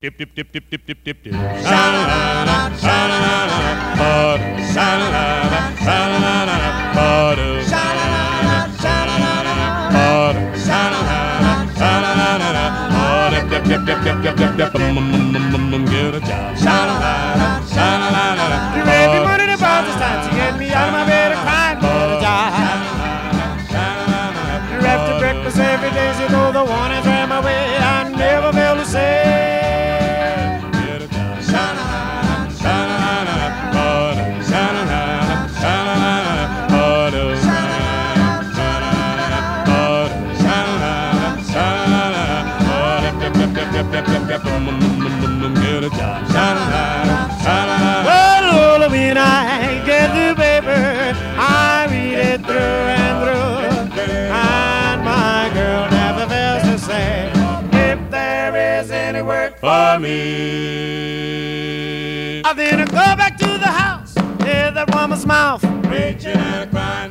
Dip, dip, dip, dip, dip, dip, dip, dip. Sha-la-la-la, sha-la-la-la, butter. Sha-la-la-la, sha-la-la-la, butter. Sha-la-la-la, get a job. Sha-la-la-la, sha-la-la-la, me. I then I go back to the house, hear that woman's mouth. Preaching and crying,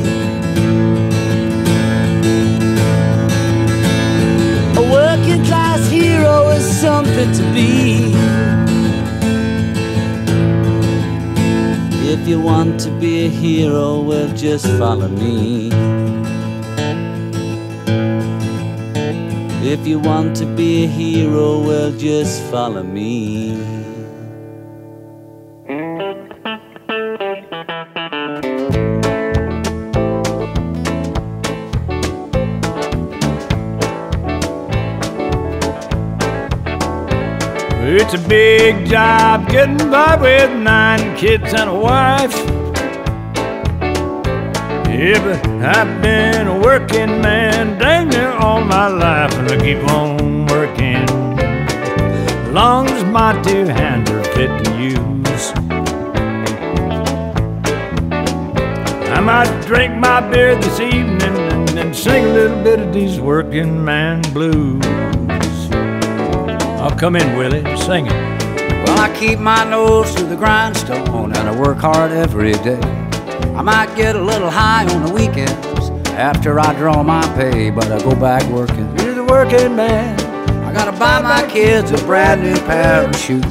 Hero something to be. If you want to be a hero, well, just follow me. If you want to be a hero, well, just follow me. Big job getting by with nine kids and a wife. Yeah, but I've been a working man dang near all my life, and I keep on working. Long as my two hands are fit to use. I might drink my beer this evening and, and sing a little bit of these working man blues. I'll come in, Willie, sing it. Well, I keep my nose to the grindstone and I work hard every day. I might get a little high on the weekends after I draw my pay, but I go back working. You're the working man. I gotta buy my kids a brand new pair of shoes.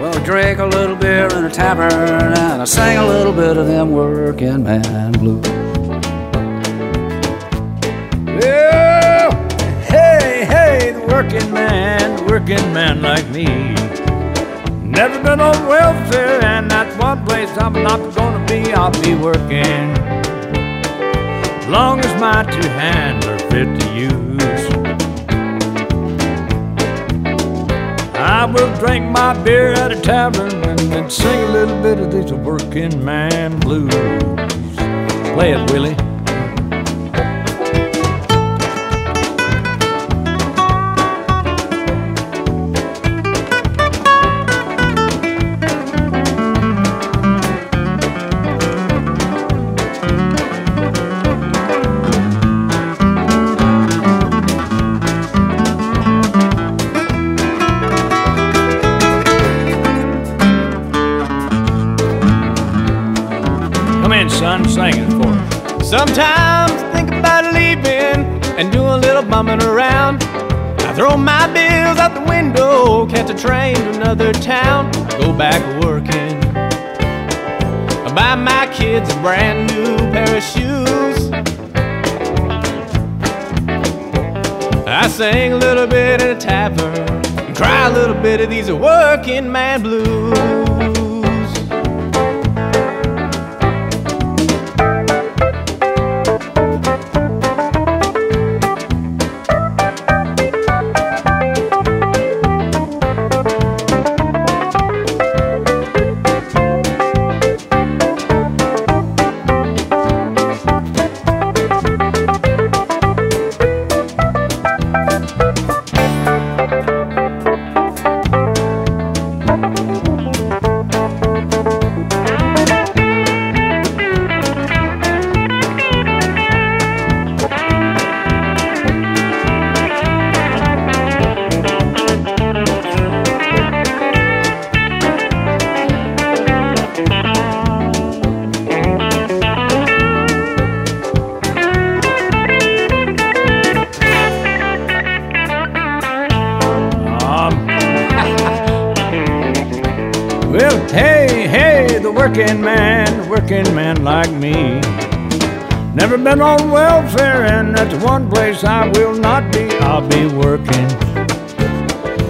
Well, I drink a little beer in a tavern and I sing a little bit of them working man blues. Working man like me. Never been on welfare, and that's one place I'm not gonna be. I'll be working. Long as my two hands are fit to use. I will drink my beer at a tavern and then sing a little bit of these working man blues. Play it, Willie. Us. I think about leaving and do a little bumming around. I throw my bills out the window, catch a train to another town, go back working. I buy my kids a brand new pair of shoes. I sing a little bit in a tavern, and cry a little bit of these working man blues. been on welfare, and that's one place I will not be. I'll be working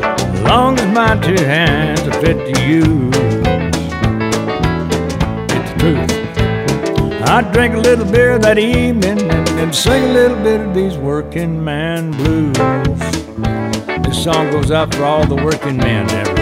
as long as my two hands are fit to use. It's the truth. I drink a little beer that evening and, and sing a little bit of these working man blues. This song goes out for all the working men.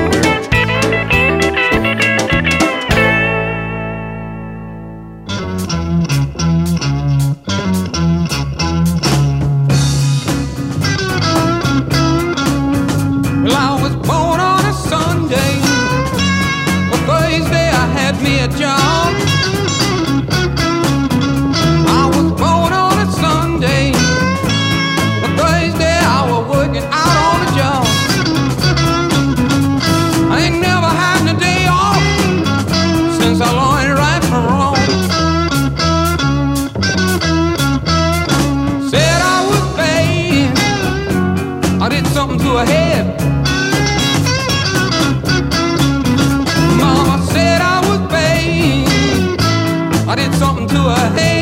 you ahead. Mama said I was bad. I did something to her head.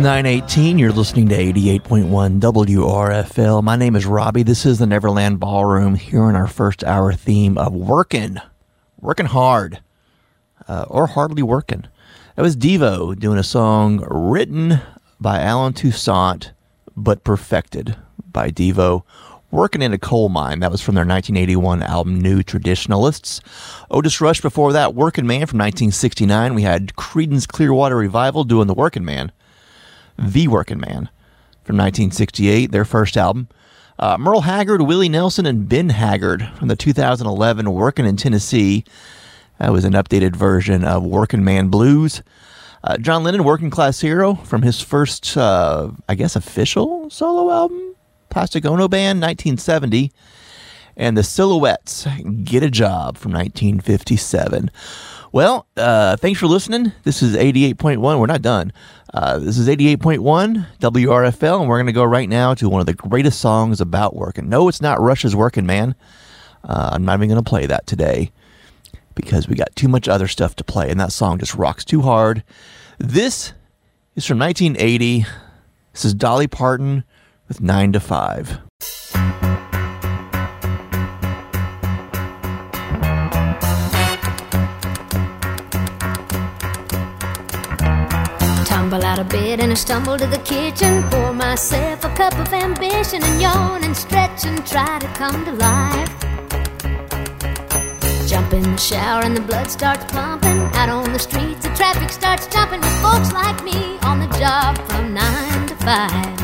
918. You're listening to 88.1 WRFL. My name is Robbie. This is the Neverland Ballroom here in our first hour theme of working, working hard, uh, or hardly working. That was Devo doing a song written by Allen Toussaint, but perfected by Devo. Working in a coal mine. That was from their 1981 album New Traditionalists. Otis Rush before that, Working Man from 1969. We had Creedence Clearwater Revival doing The Working Man. The Working Man from 1968, their first album. Uh, Merle Haggard, Willie Nelson, and Ben Haggard from the 2011 Working in Tennessee. That was an updated version of Working Man Blues. Uh, John Lennon, Working Class Hero from his first, uh, I guess, official solo album, Plastic Ono Band, 1970. And the Silhouettes, Get a Job from 1957. Well, uh, thanks for listening. This is 88.1. We're not done. Uh, this is 88.1 WRFL, and we're going to go right now to one of the greatest songs about working. No, it's not Rush's Working Man. Uh, I'm not even going to play that today because we got too much other stuff to play, and that song just rocks too hard. This is from 1980. This is Dolly Parton with 9 to 5. out of bed and I stumble to the kitchen, pour myself a cup of ambition and yawn and stretch and try to come to life. Jump in the shower and the blood starts pumping. Out on the streets, the traffic starts jumping with folks like me on the job from nine to five.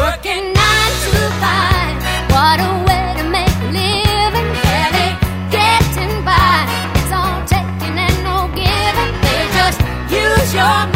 Working nine to five, what a way to make a living, barely getting by. It's all taking and no giving. They just use your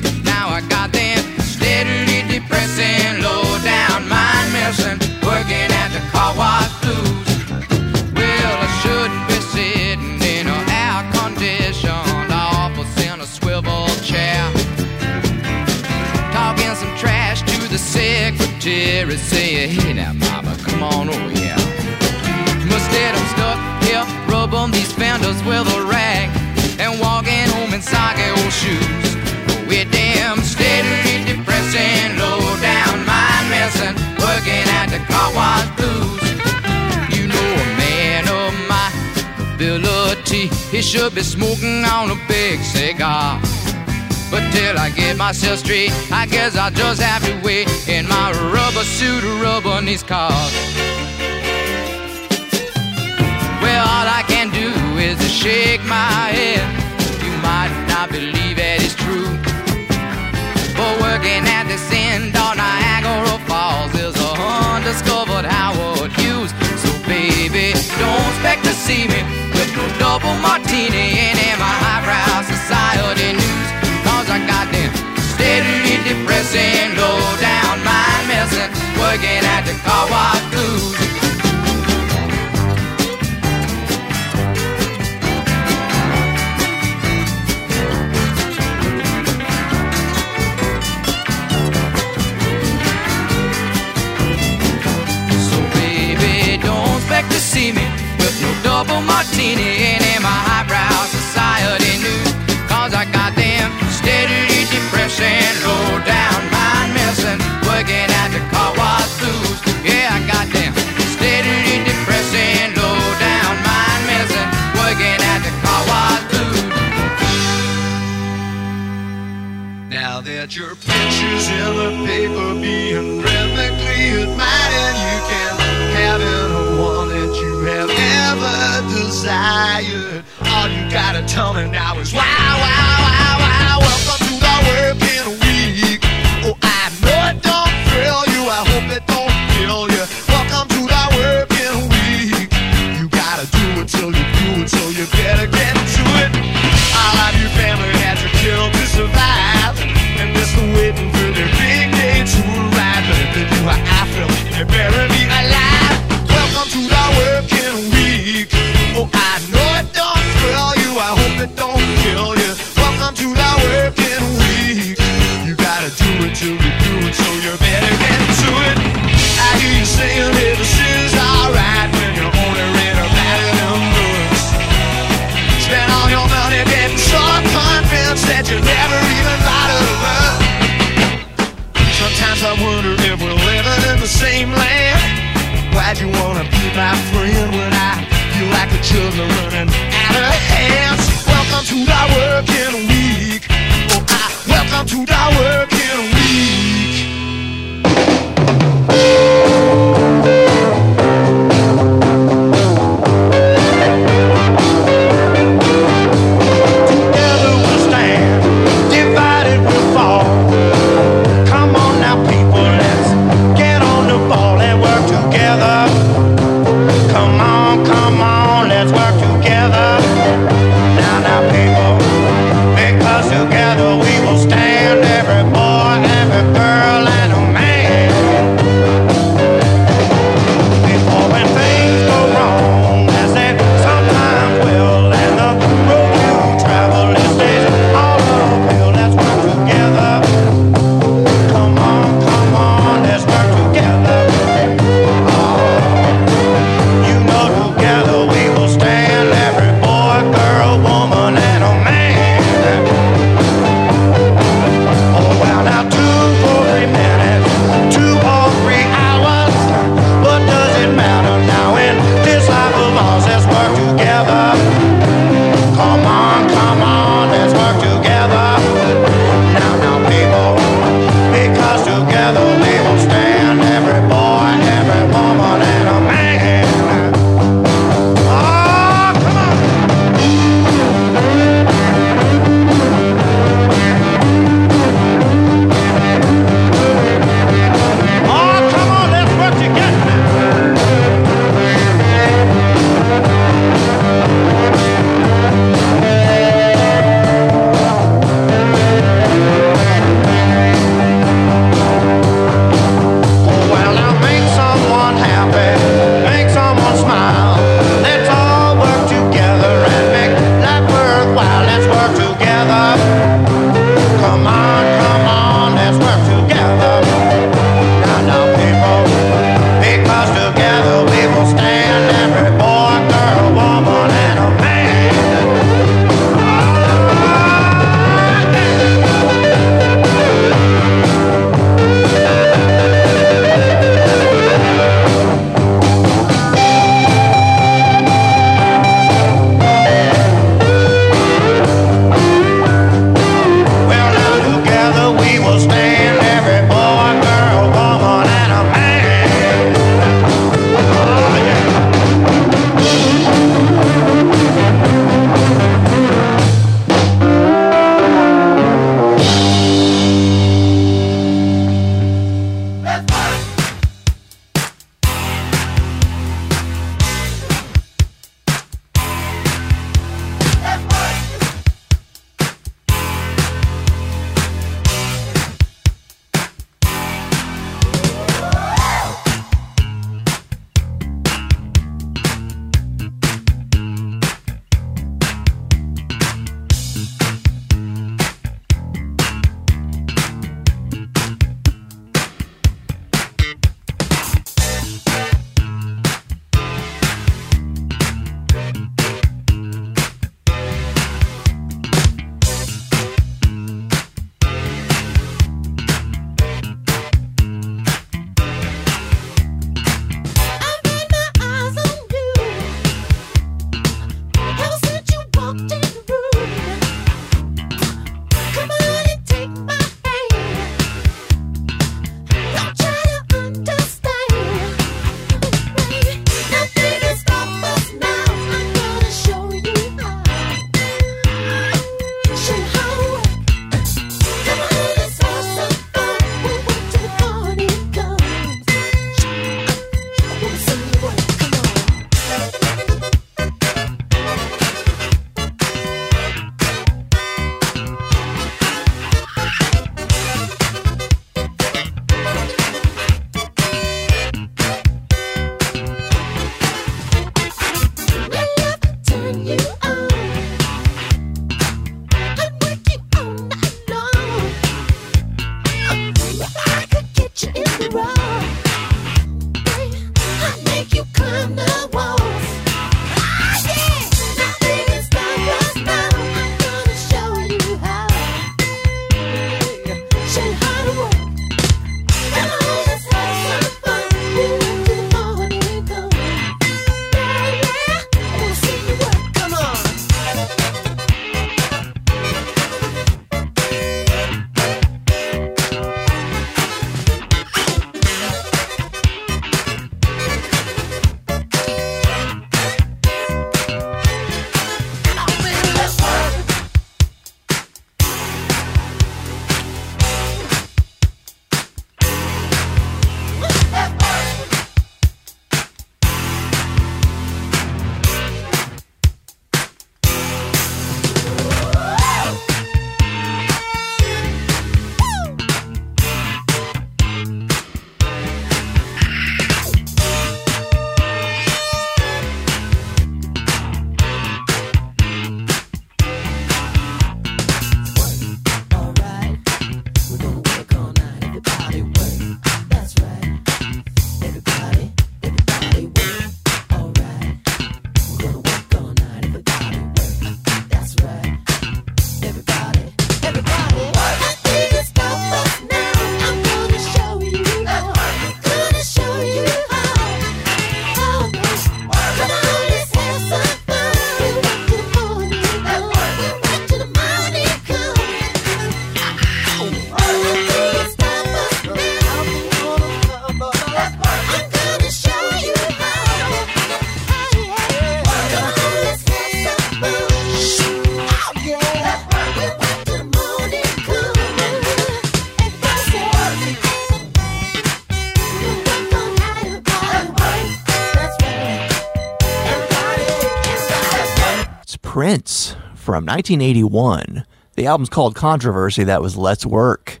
From 1981. The album's called Controversy. That was Let's Work.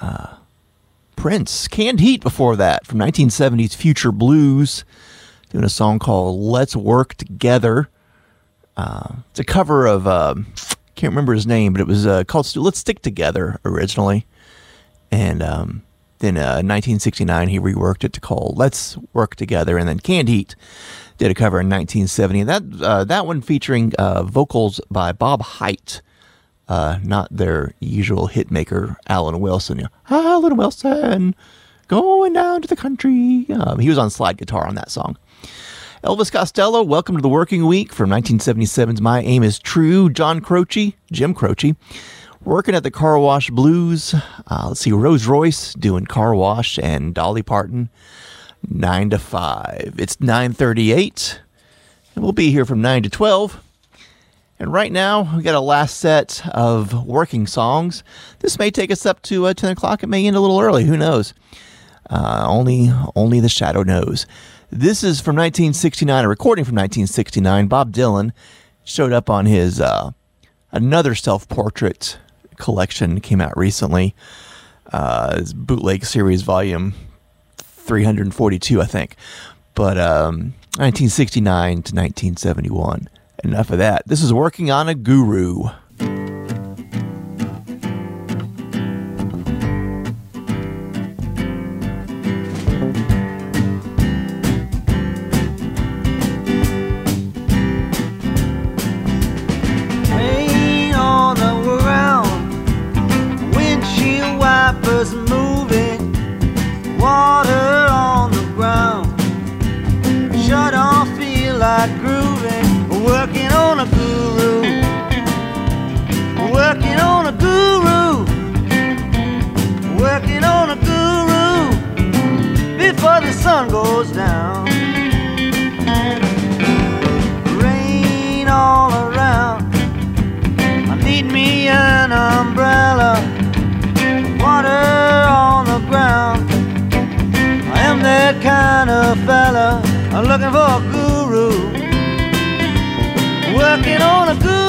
Uh, Prince, Canned Heat before that from 1970's Future Blues, doing a song called Let's Work Together. Uh, it's a cover of, uh, can't remember his name, but it was uh, called Let's Stick Together originally. And um, then uh, 1969, he reworked it to call Let's Work Together. And then Canned Heat did a cover in 1970. And that, uh, that one featuring uh, vocals by Bob Hite uh, not their usual hit maker, Alan Wilson. Alan Wilson, going down to the country. Um, he was on slide guitar on that song. Elvis Costello, welcome to the working week from 1977's My Aim is True. John Croce, Jim Croce, working at the Car Wash Blues. Uh, let's see, Rose Royce doing Car Wash and Dolly Parton, 9 to 5. It's 9.38, and we'll be here from 9 to 12. And right now, we got a last set of working songs. This may take us up to uh, 10 o'clock. It may end a little early. Who knows? Uh, only, only the shadow knows. This is from 1969, a recording from 1969. Bob Dylan showed up on his uh, another self-portrait collection came out recently. Uh, his bootleg series, volume 342, I think. But um, 1969 to 1971. Enough of that. This is Working on a Guru. I'm looking for a guru, working on a guru,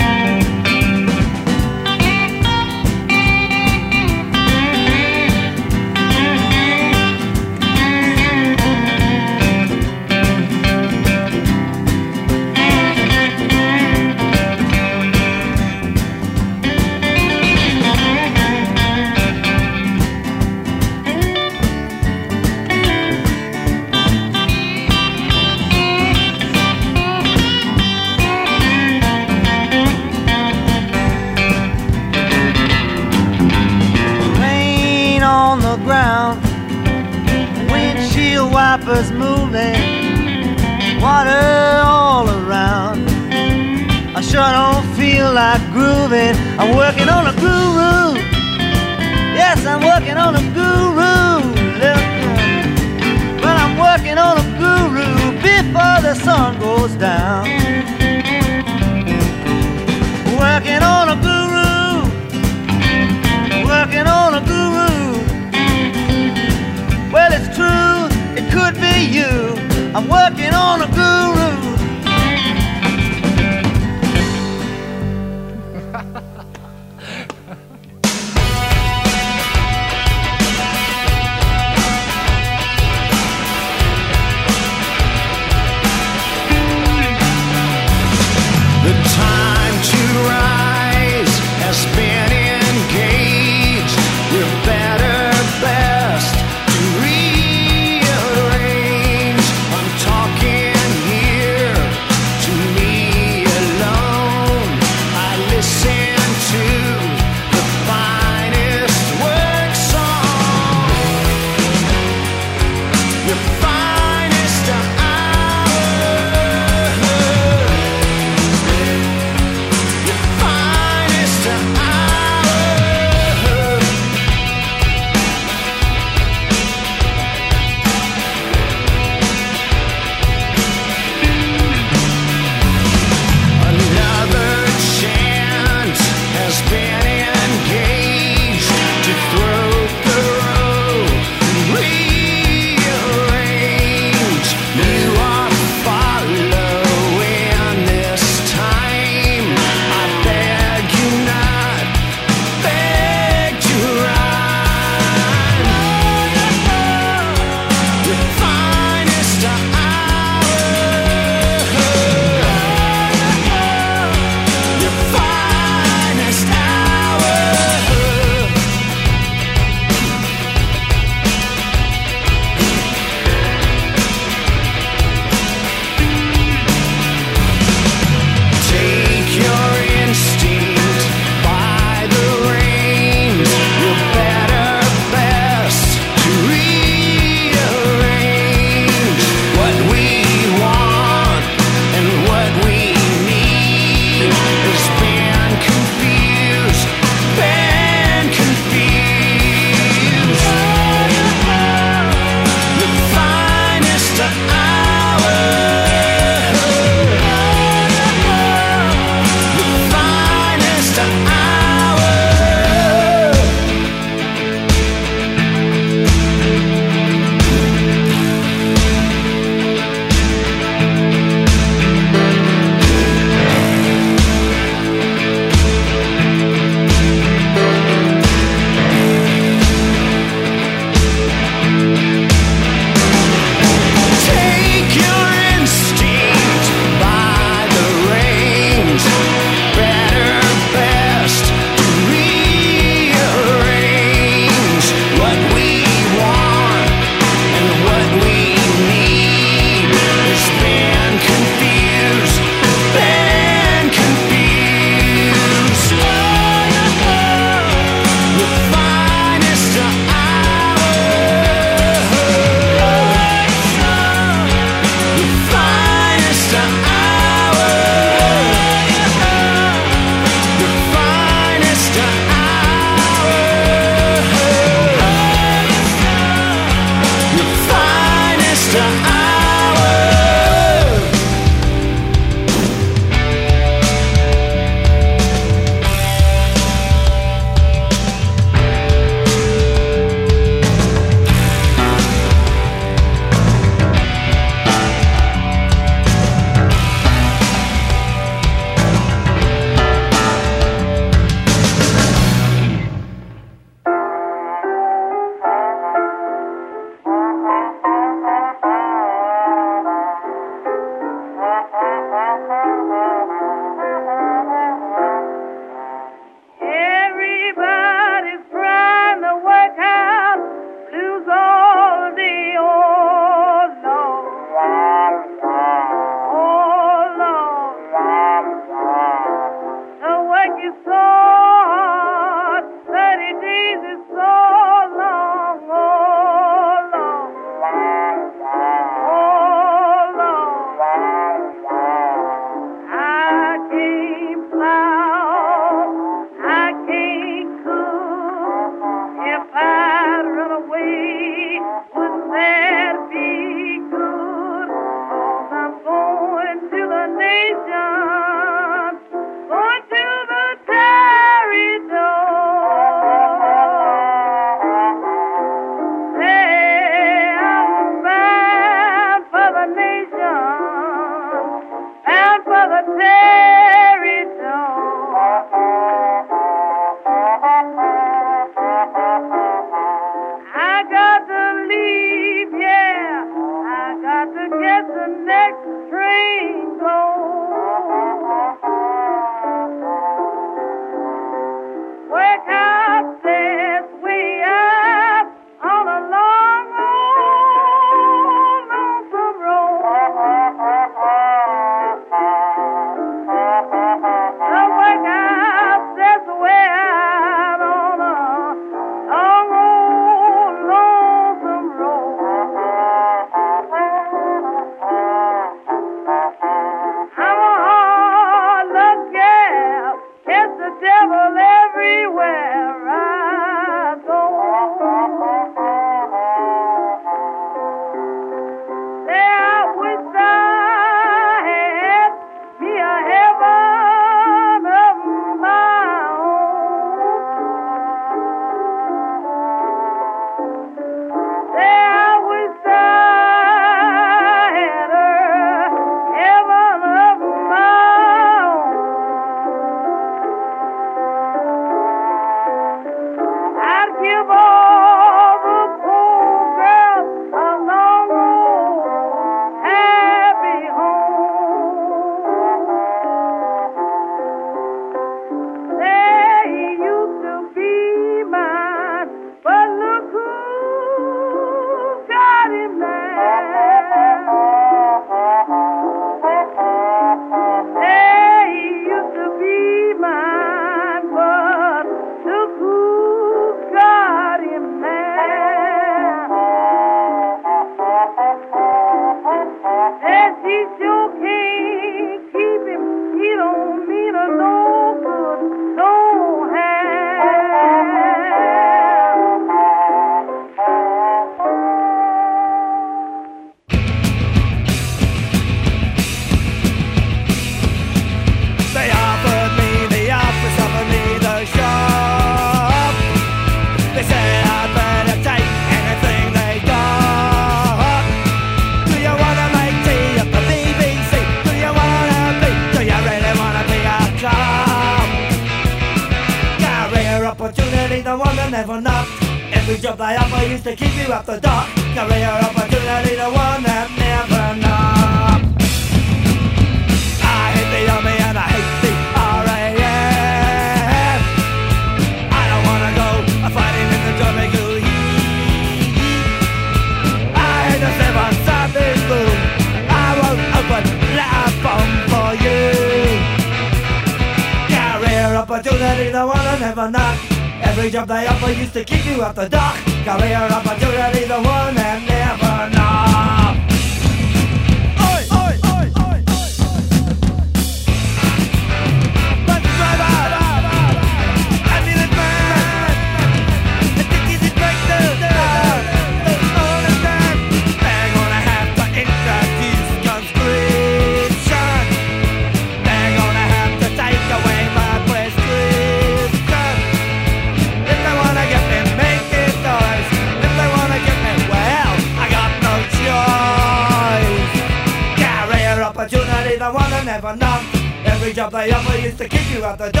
you the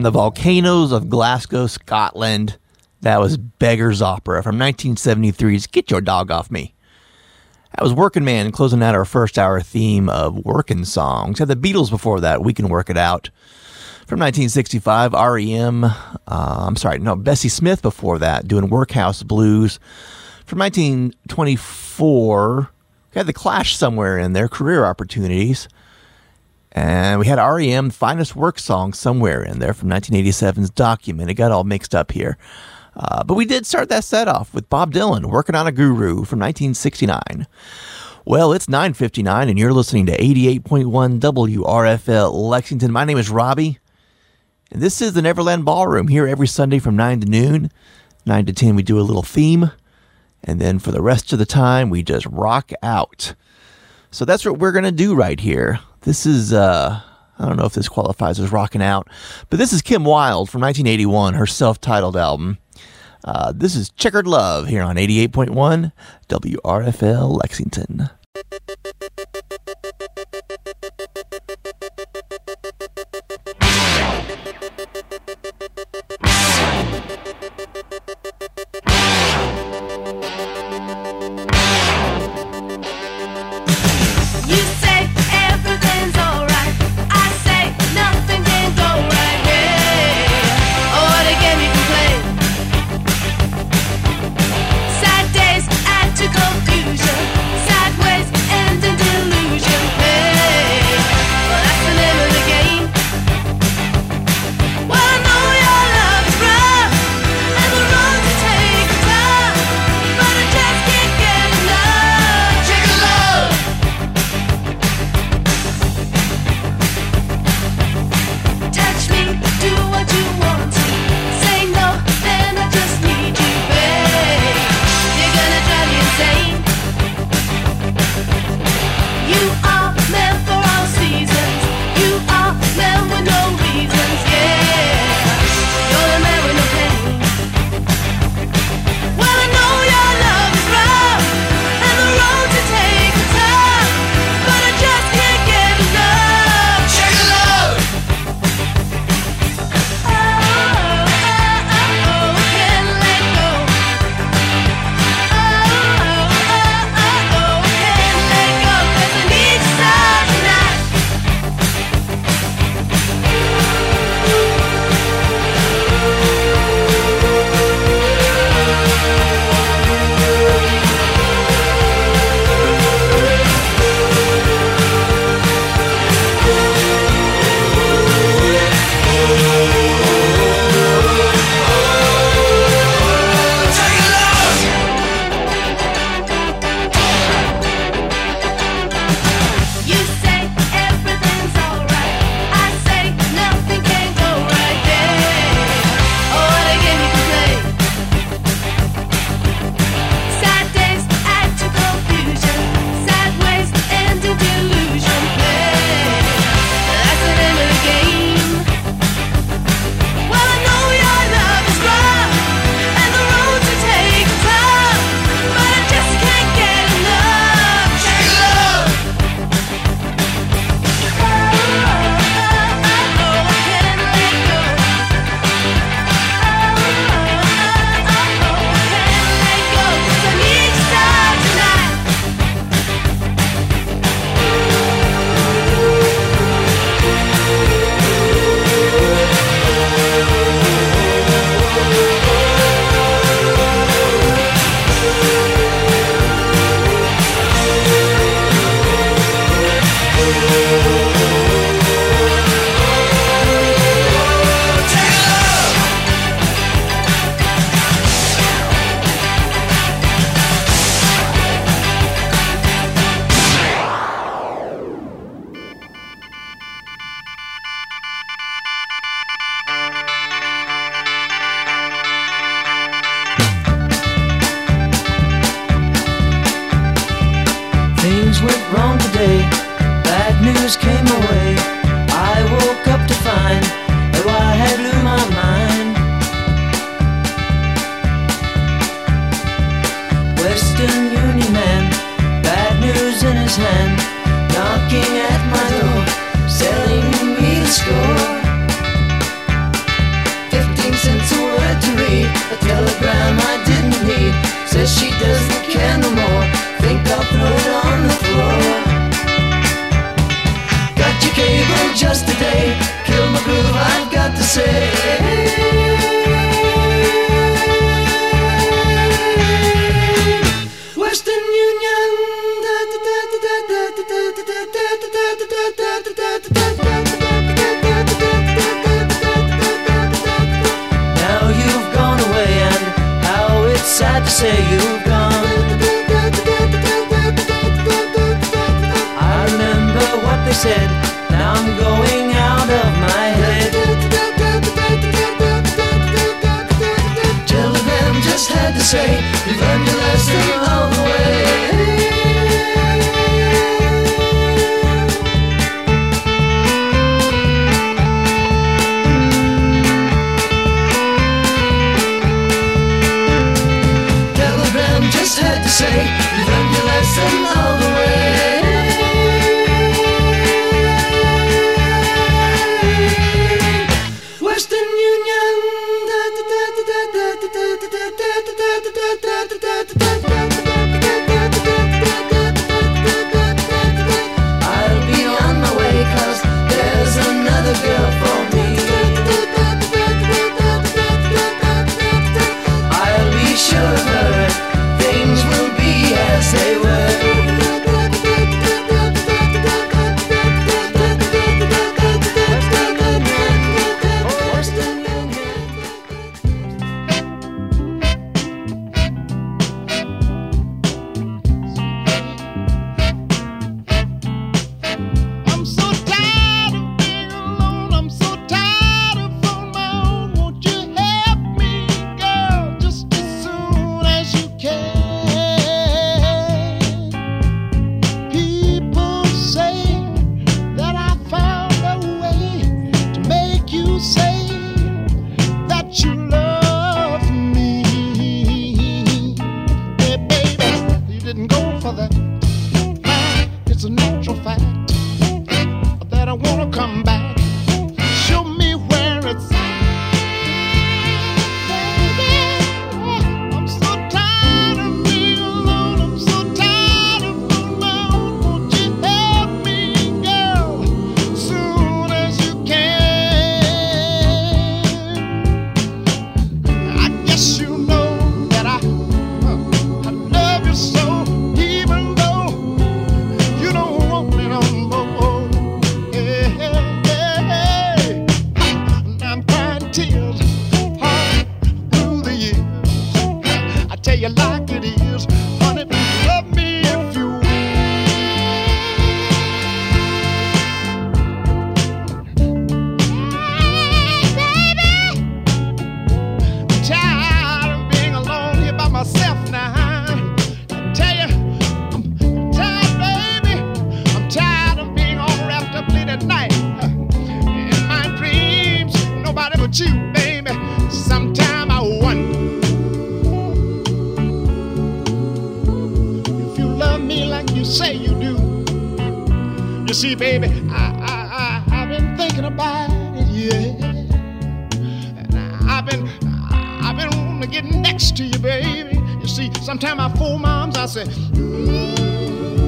From the volcanoes of Glasgow, Scotland, that was Beggar's Opera from 1973's Get Your Dog Off Me. That was Working Man closing out our first hour theme of working songs. Had the Beatles before that, We Can Work It Out. From 1965, REM, uh, I'm sorry, no, Bessie Smith before that, doing Workhouse Blues. From 1924, we had The Clash somewhere in there, Career Opportunities. And we had REM Finest Work Song somewhere in there from 1987's Document. It got all mixed up here. Uh, but we did start that set off with Bob Dylan working on a guru from 1969. Well, it's 9:59 and you're listening to 88.1 WRFL Lexington. My name is Robbie. And this is the Neverland Ballroom here every Sunday from 9 to noon. 9 to 10 we do a little theme and then for the rest of the time we just rock out. So that's what we're going to do right here. This is, uh, I don't know if this qualifies as rocking out, but this is Kim Wilde from 1981, her self titled album. Uh, this is Checkered Love here on 88.1 WRFL Lexington. get next to you, baby. You see, sometimes I fool moms, I say, mm-hmm.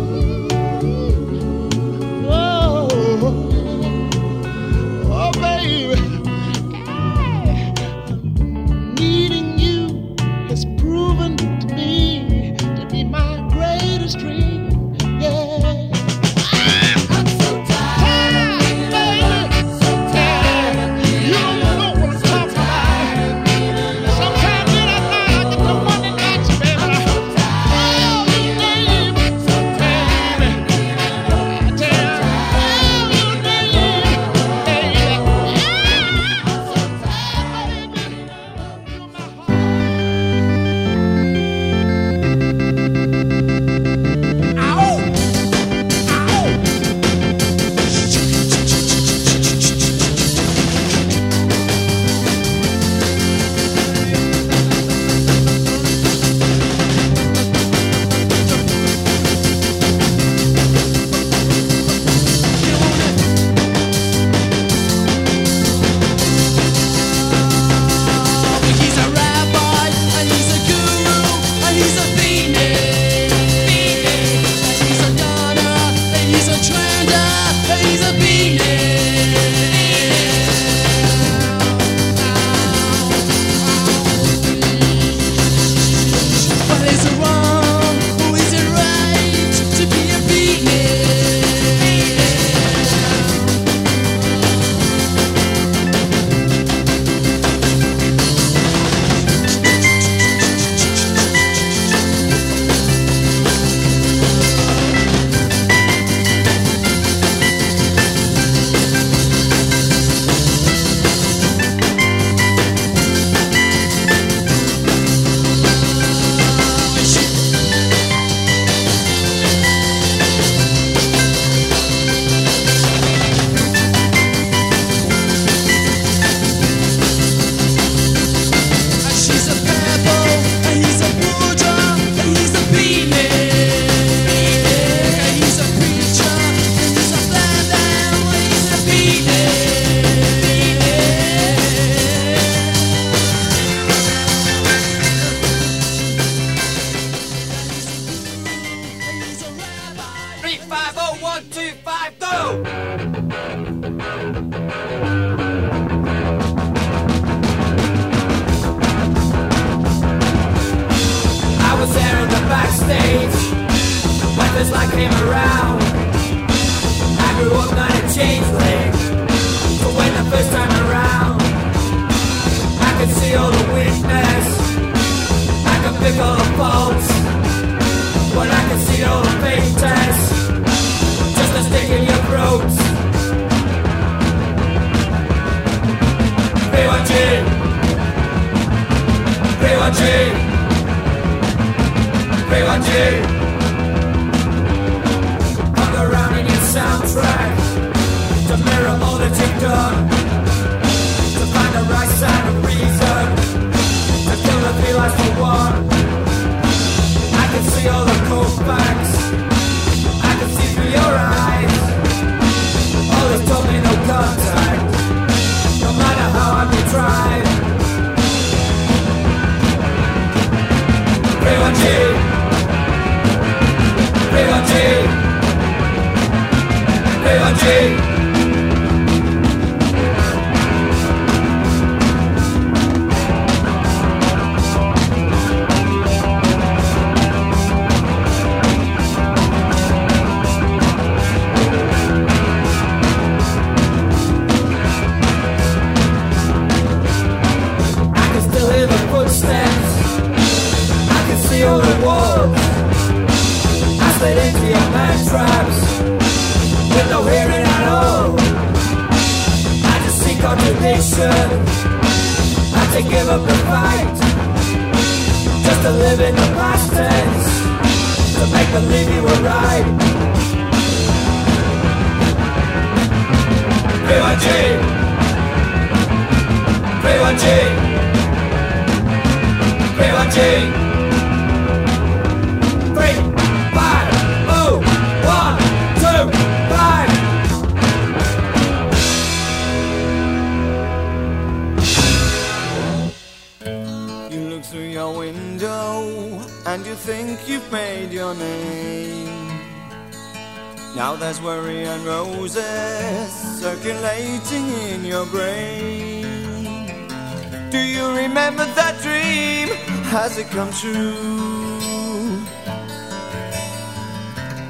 true.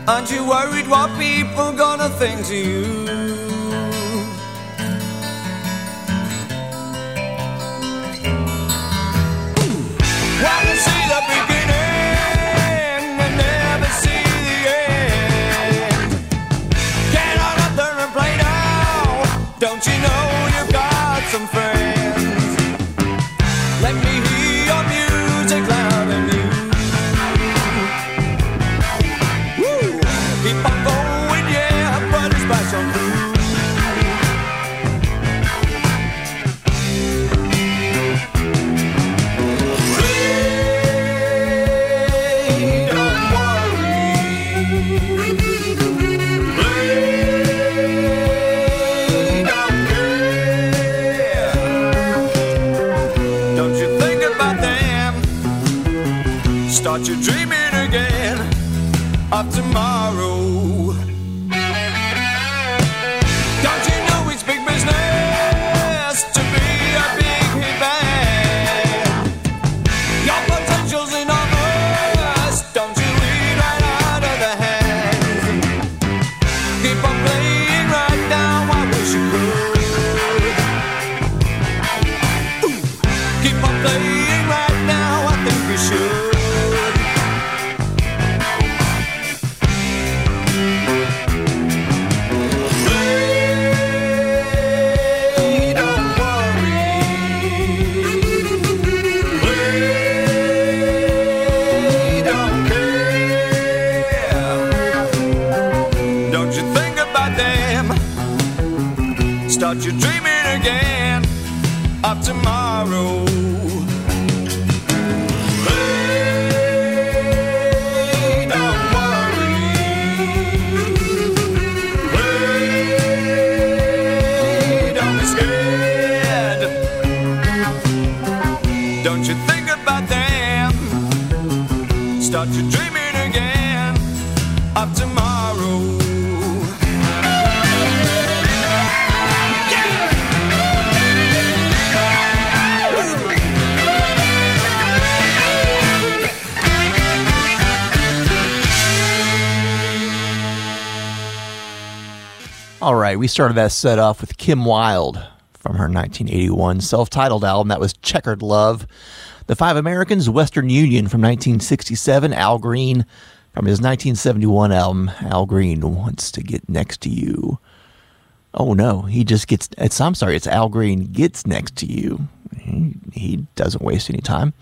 Aren't you worried what people gonna think to you? tomorrow we started that set off with Kim Wilde from her 1981 self titled album that was Checkered Love. The Five Americans, Western Union from 1967, Al Green from his 1971 album, Al Green Wants to Get Next to You. Oh no, he just gets, it's, I'm sorry, it's Al Green Gets Next to You. He, he doesn't waste any time.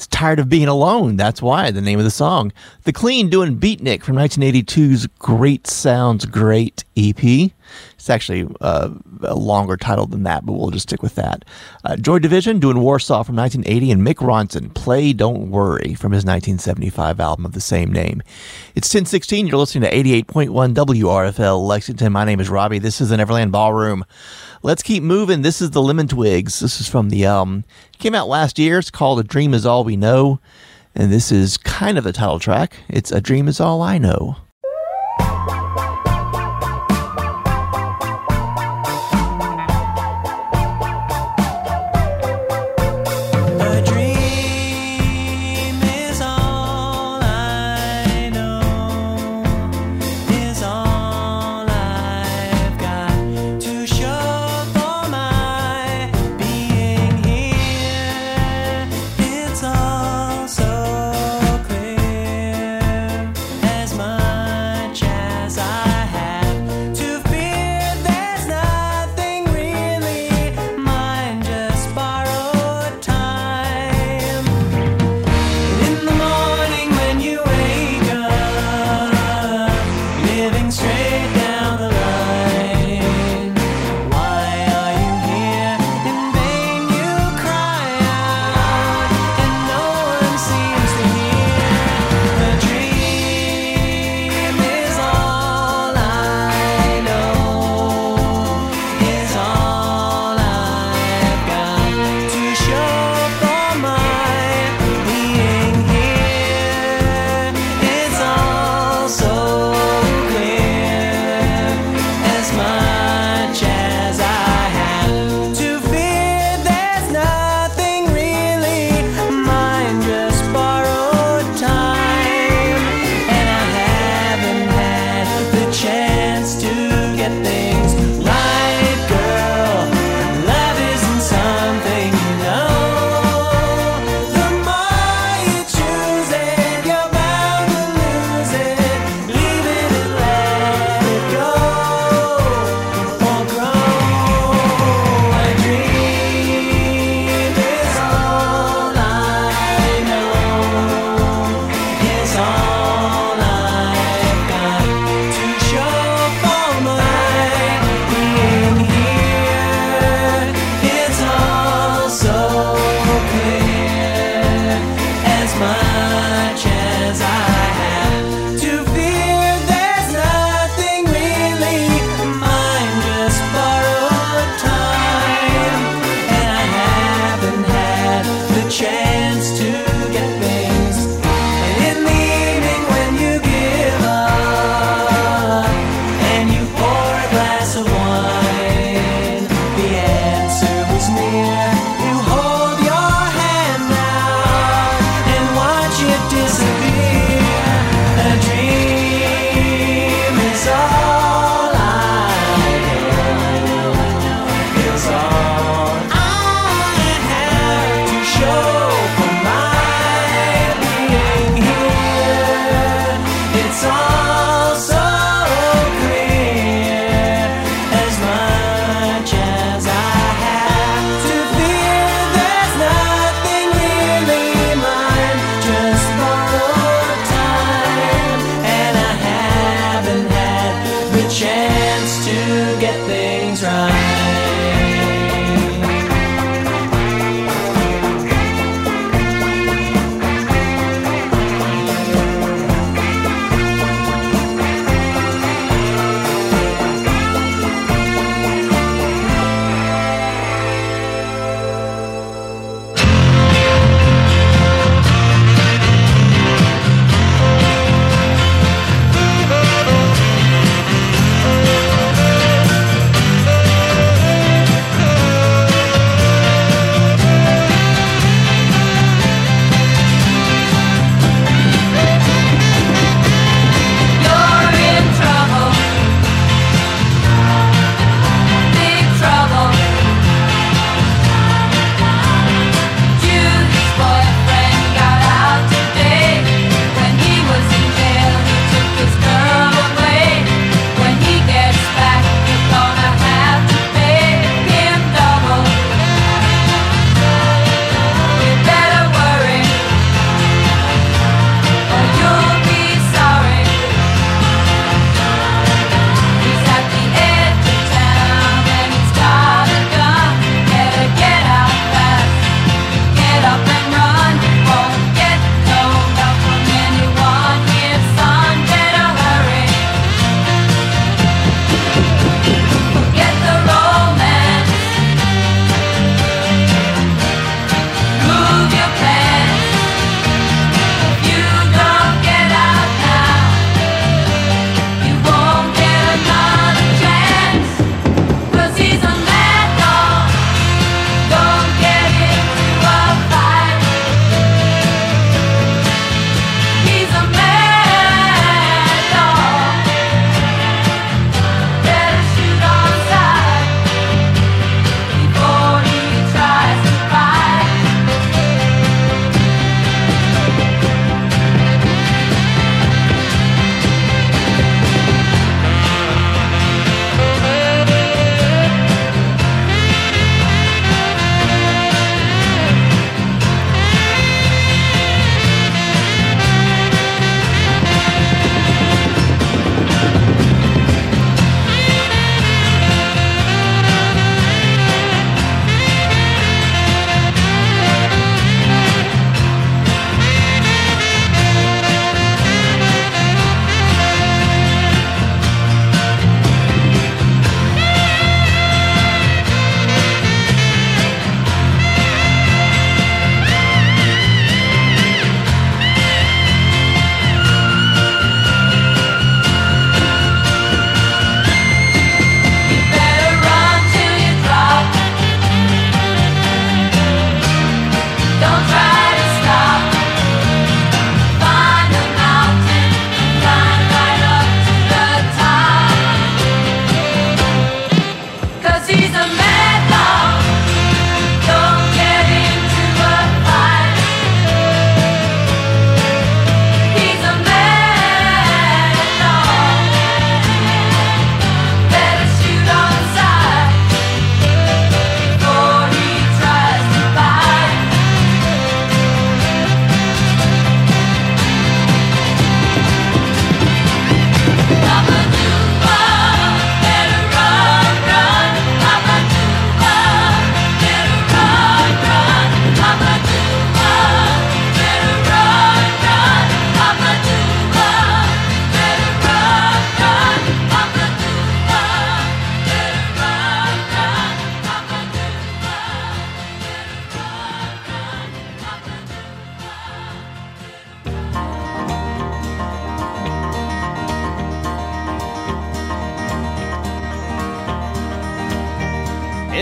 He's tired of being alone. That's why the name of the song. The Clean doing Beatnik from 1982's Great Sounds Great EP. It's actually uh, a longer title than that, but we'll just stick with that. Uh, Joy Division doing Warsaw from 1980, and Mick Ronson, Play Don't Worry from his 1975 album of the same name. It's 1016. You're listening to 88.1 WRFL Lexington. My name is Robbie. This is the Neverland Ballroom. Let's keep moving. This is the Lemon Twigs. This is from the album. Came out last year. It's called A Dream Is All We Know. And this is kind of the title track. It's A Dream Is All I Know.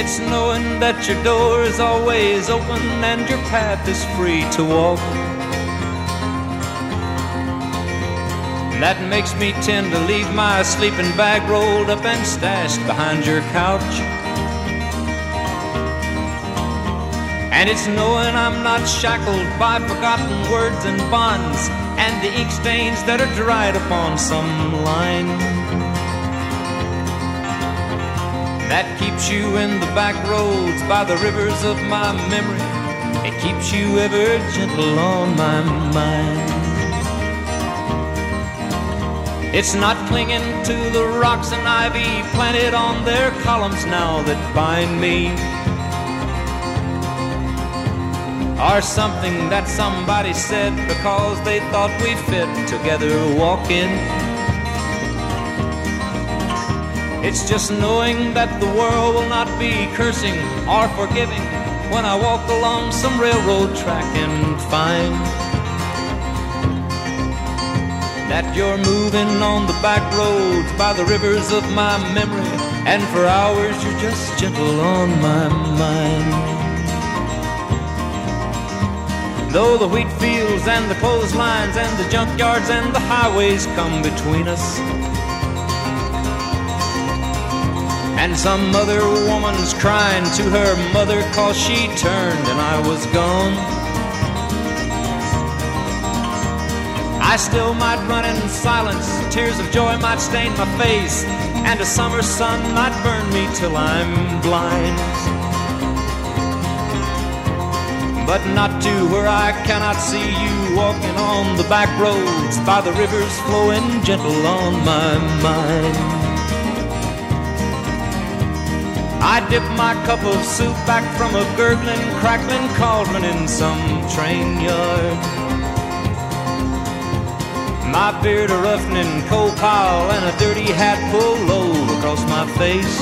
It's knowing that your door is always open and your path is free to walk. That makes me tend to leave my sleeping bag rolled up and stashed behind your couch. And it's knowing I'm not shackled by forgotten words and bonds and the ink stains that are dried upon some line. That keeps you in the back roads by the rivers of my memory. It keeps you ever gentle on my mind. It's not clinging to the rocks and ivy planted on their columns now that bind me. Or something that somebody said because they thought we fit together walking. It's just knowing that the world will not be cursing or forgiving when I walk along some railroad track and find that you're moving on the back roads by the rivers of my memory, and for hours you're just gentle on my mind. Though the wheat fields and the clotheslines and the junkyards and the highways come between us. And some other woman's crying to her mother cause she turned and I was gone. I still might run in silence, tears of joy might stain my face, and a summer sun might burn me till I'm blind. But not to where I cannot see you walking on the back roads by the rivers flowing gentle on my mind. I dip my cup of soup back from a gurgling, crackling cauldron in some train yard. My beard a roughening coal pile and a dirty hat pulled low across my face.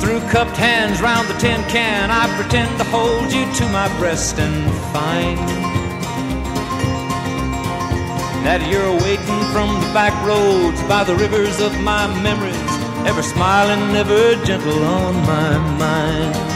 Through cupped hands round the tin can, I pretend to hold you to my breast and find that you're waiting from the back roads by the rivers of my memories, ever smiling, ever gentle on my mind.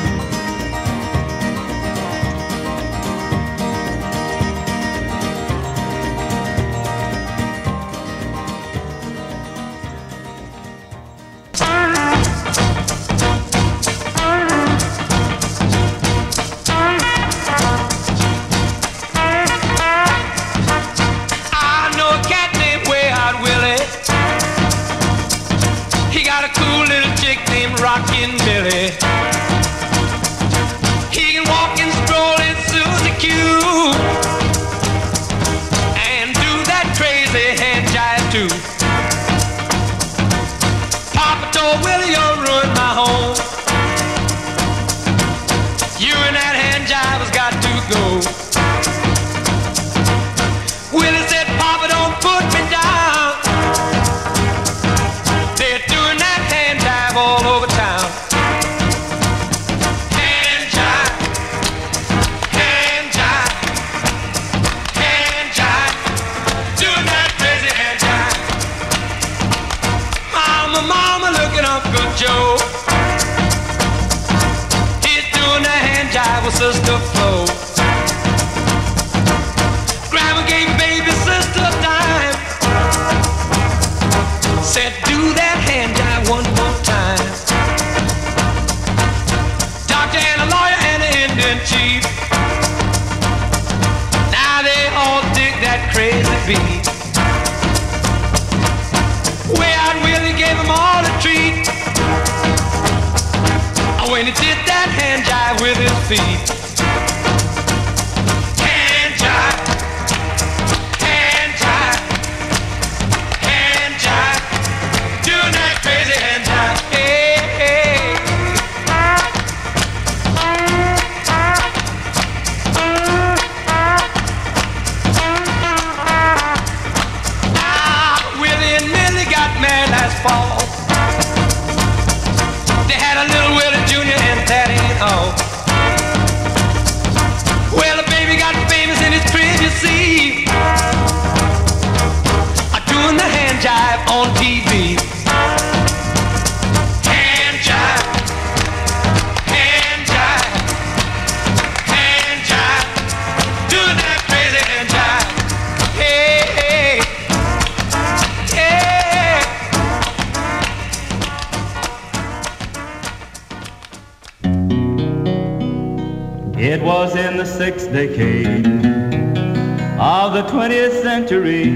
Of the 20th century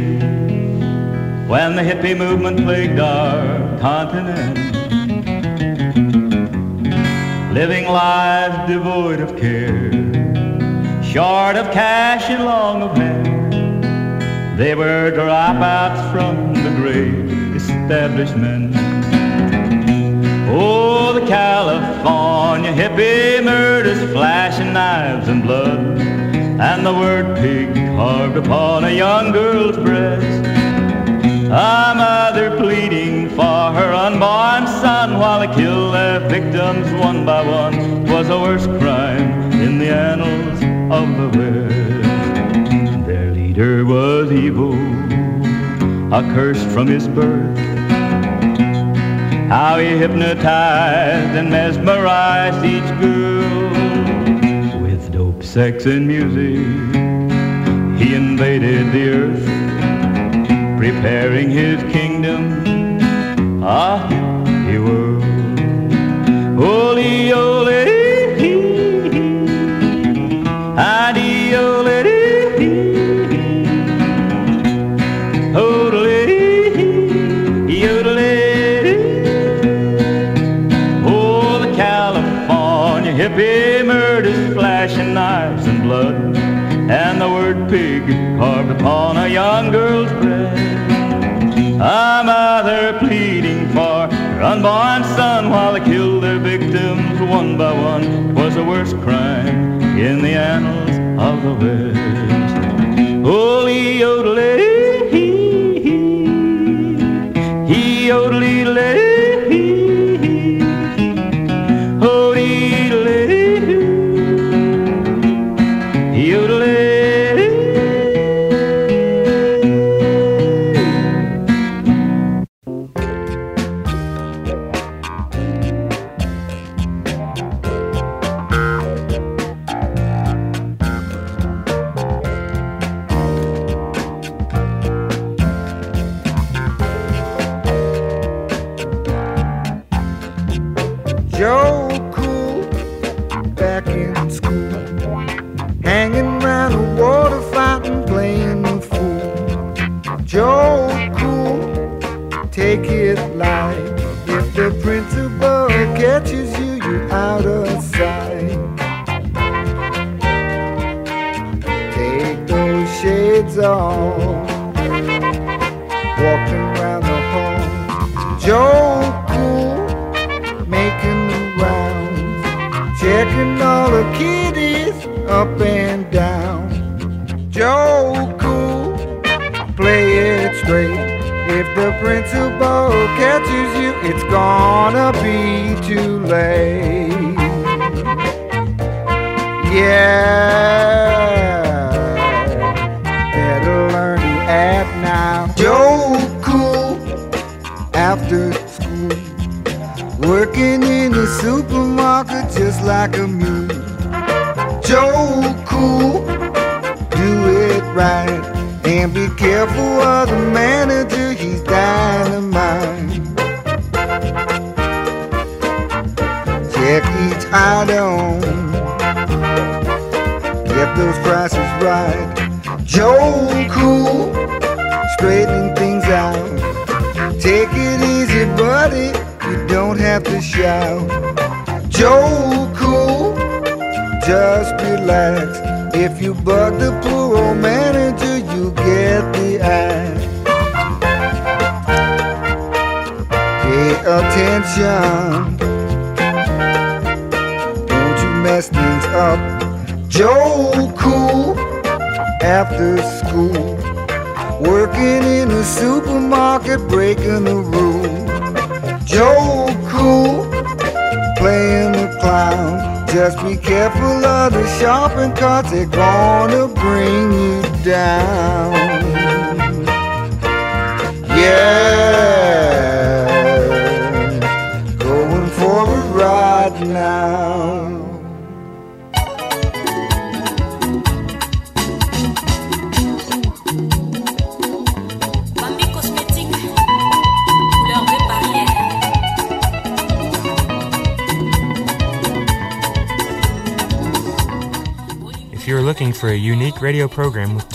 when the hippie movement plagued our continent. Living lives devoid of care, short of cash and long of hair. They were dropouts from the great establishment. Oh, the California hippie murders, flashing knives and blood, and the word pig carved upon a young girl's breast. A mother pleading for her unborn son while they kill their victims one by one was the worst crime in the annals of the West. Their leader was evil, accursed from his birth. How he hypnotized and mesmerized each girl sex, and music. He invaded the earth, preparing his kingdom, ah, a hippie world. Holy, holy, blood, and the word pig carved upon a young girl's breast. A mother pleading for her unborn son while they killed their victims one by one was the worst crime in the annals of the West. Holy yodelee,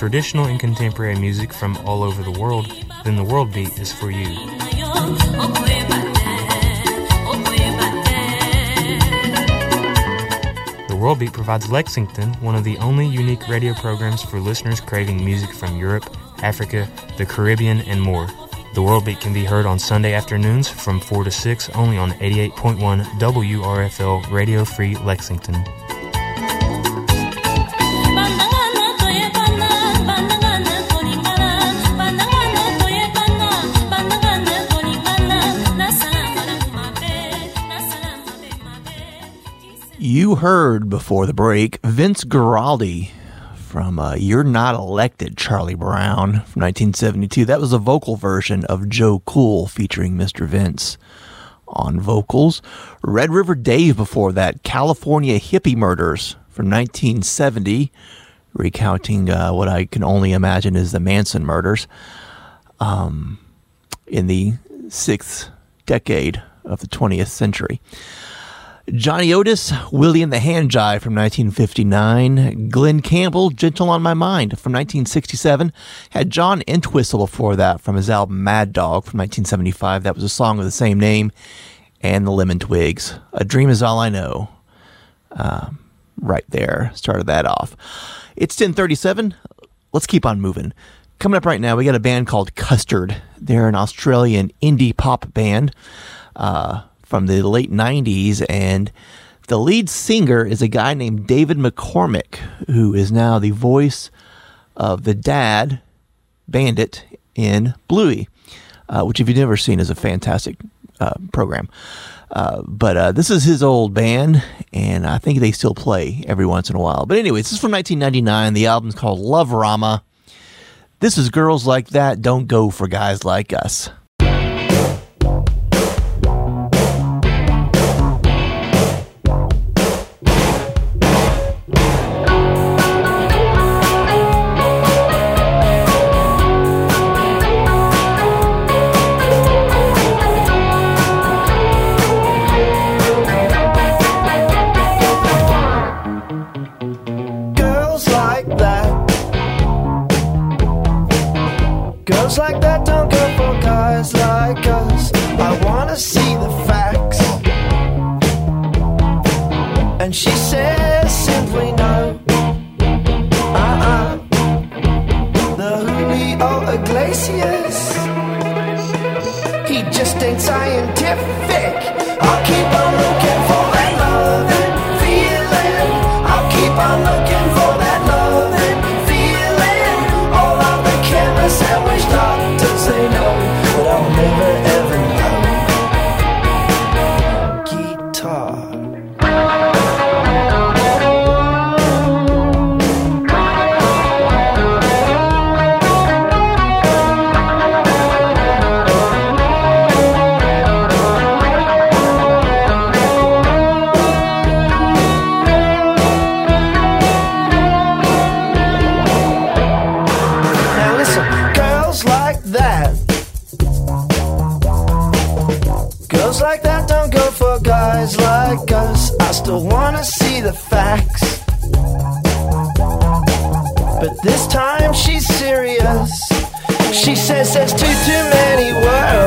traditional and contemporary music from all over the world, then the World Beat is for you. The World Beat provides Lexington one of the only unique radio programs for listeners craving music from Europe, Africa, the Caribbean, and more. The World Beat can be heard on Sunday afternoons from 4 to 6 only on 88.1 WRFL Radio Free Lexington. You heard before the break Vince Guaraldi from uh, You're Not Elected, Charlie Brown from 1972. That was a vocal version of Joe Cool featuring Mr. Vince on vocals. Red River Dave before that, California Hippie Murders from 1970, recounting uh, what I can only imagine is the Manson murders um, in the sixth decade of the 20th century. Johnny Otis, Willie and the Hand Jive from 1959. Glen Campbell, Gentle on My Mind from 1967. Had John Entwistle before that from his album Mad Dog from 1975. That was a song of the same name. And the Lemon Twigs, A Dream Is All I Know. Um, right there, started that off. It's 1037. Let's keep on moving. Coming up right now, we got a band called Custard. They're an Australian indie pop band. Uh, from the late 90s, and the lead singer is a guy named David McCormack, who is now the voice of the dad, Bandit, in Bluey, uh, which, if you've never seen, is a fantastic uh, program. Uh, but uh, this is his old band, and I think they still play every once in a while. But anyway, this is from 1999. The album's called Loverama. This is Girls Like That Don't Go for Guys Like Us. Still wanna see the facts. But this time she's serious. She says there's too, too many worlds.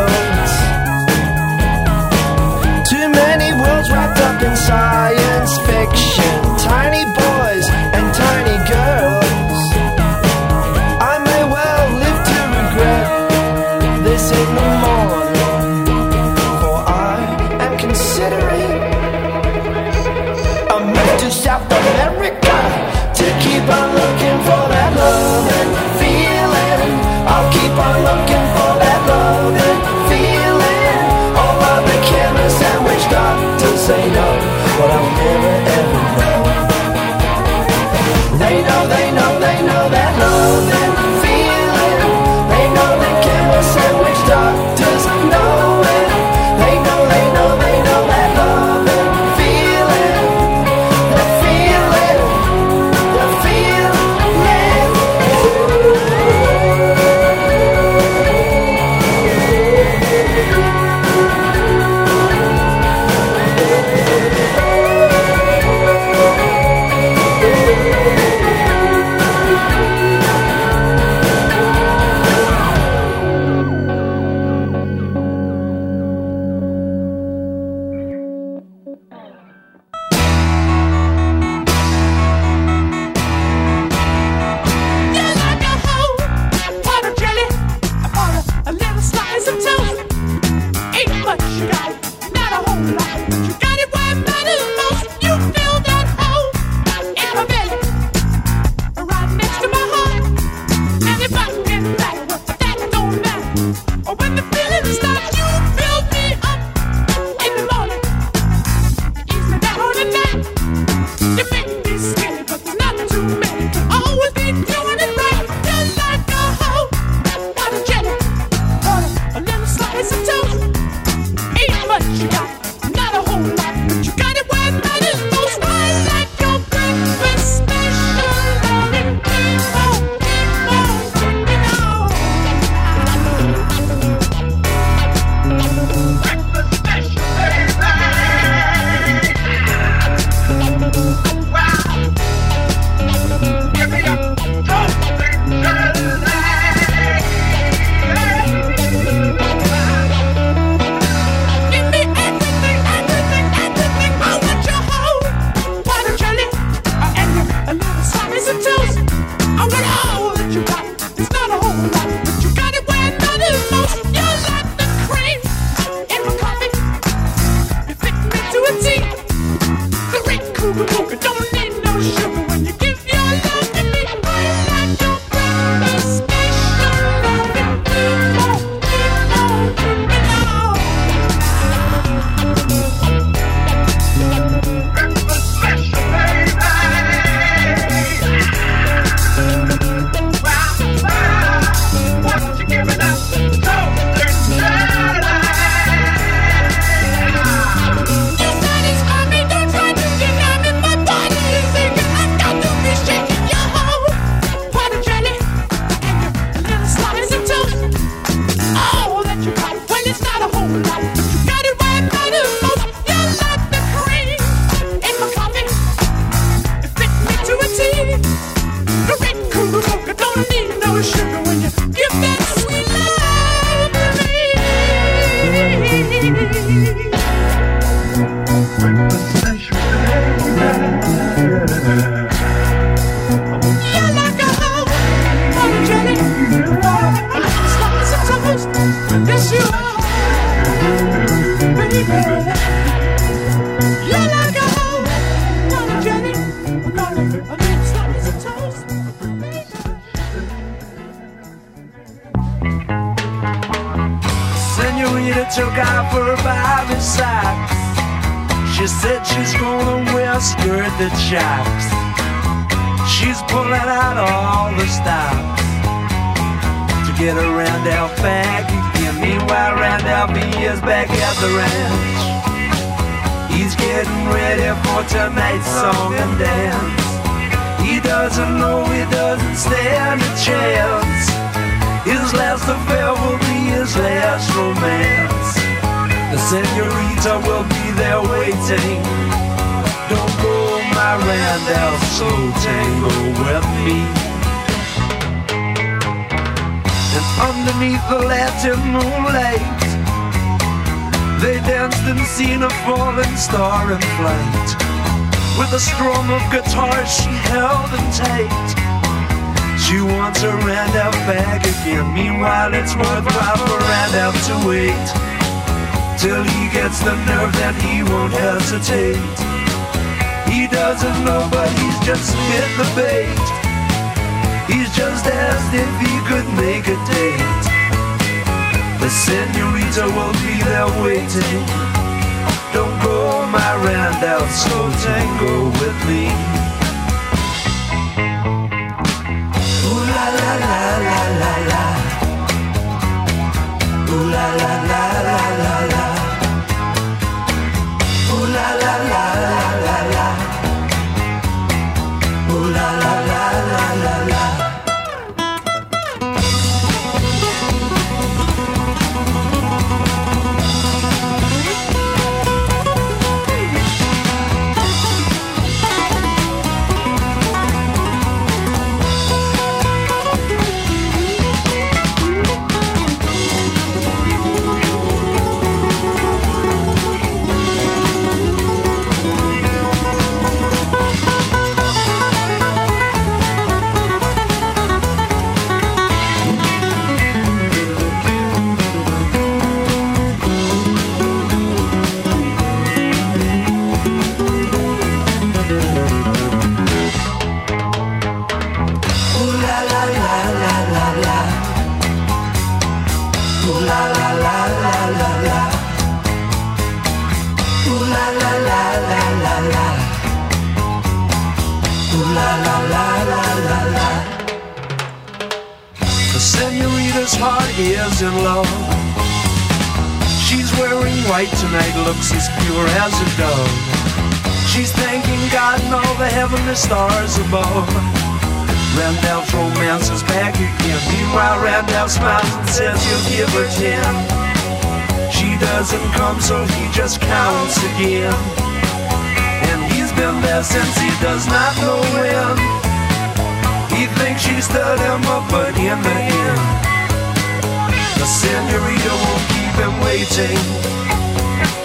Waiting.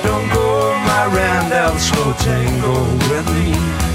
Don't go, my Randolph, slow tango with me.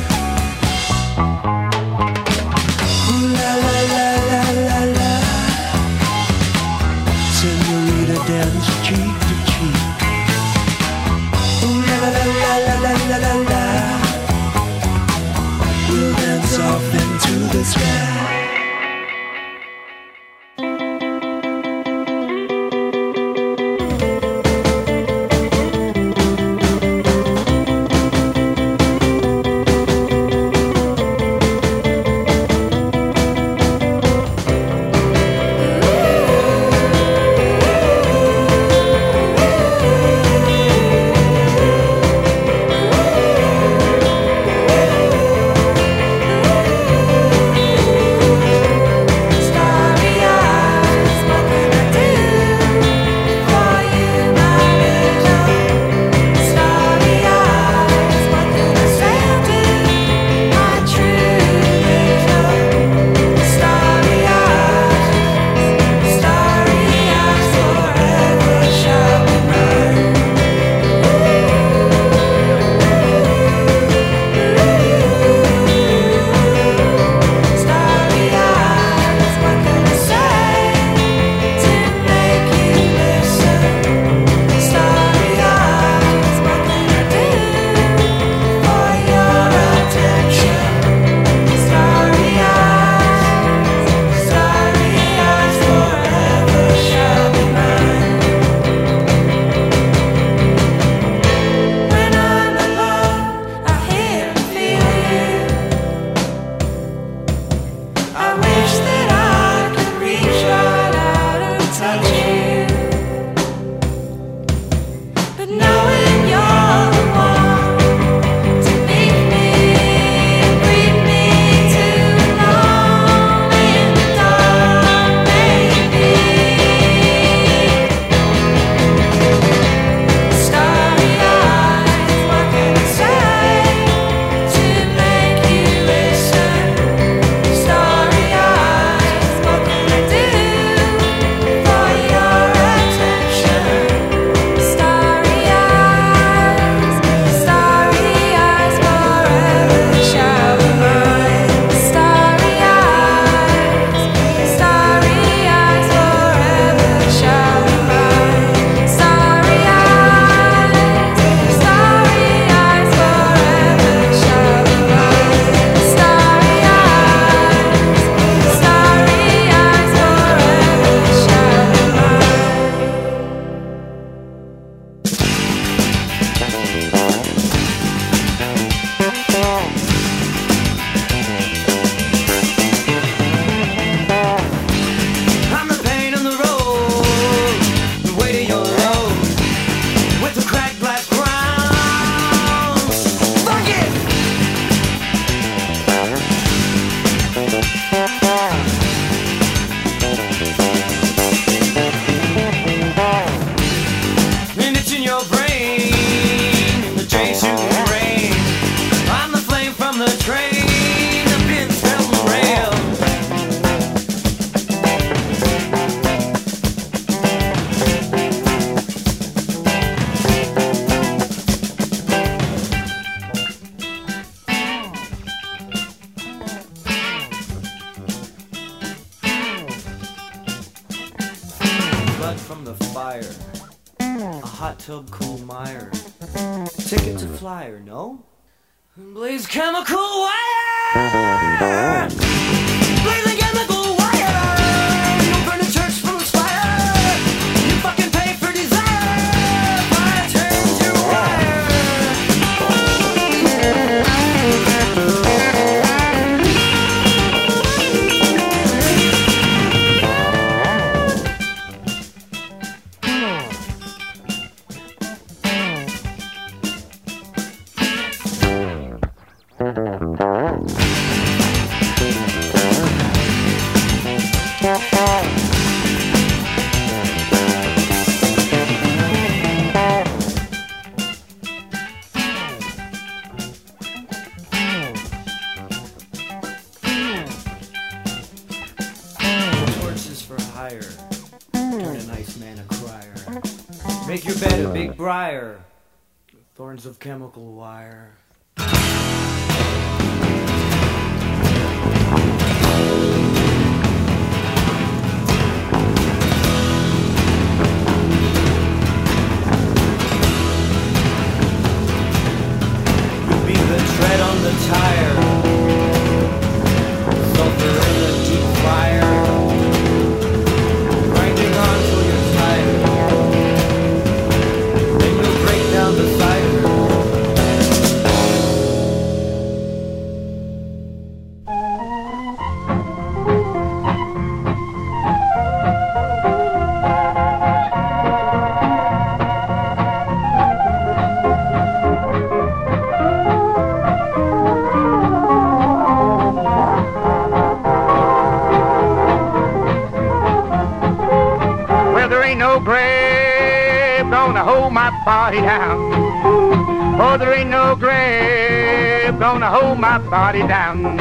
Body down. Oh, there ain't no grave gonna hold my body down.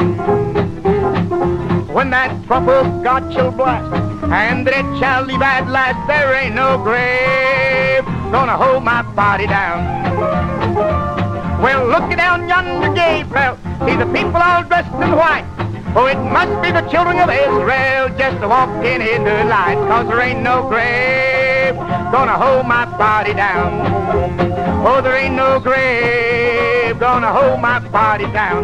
When that trouble God shall blast, and that it shall leave at last, there ain't no grave gonna hold my body down. Well, look down yonder Gabriel, see the people all dressed in white. Oh, it must be the children of Israel just walking in the light, cause there ain't no grave gonna hold my body down. Oh, there ain't no grave gonna hold my body down.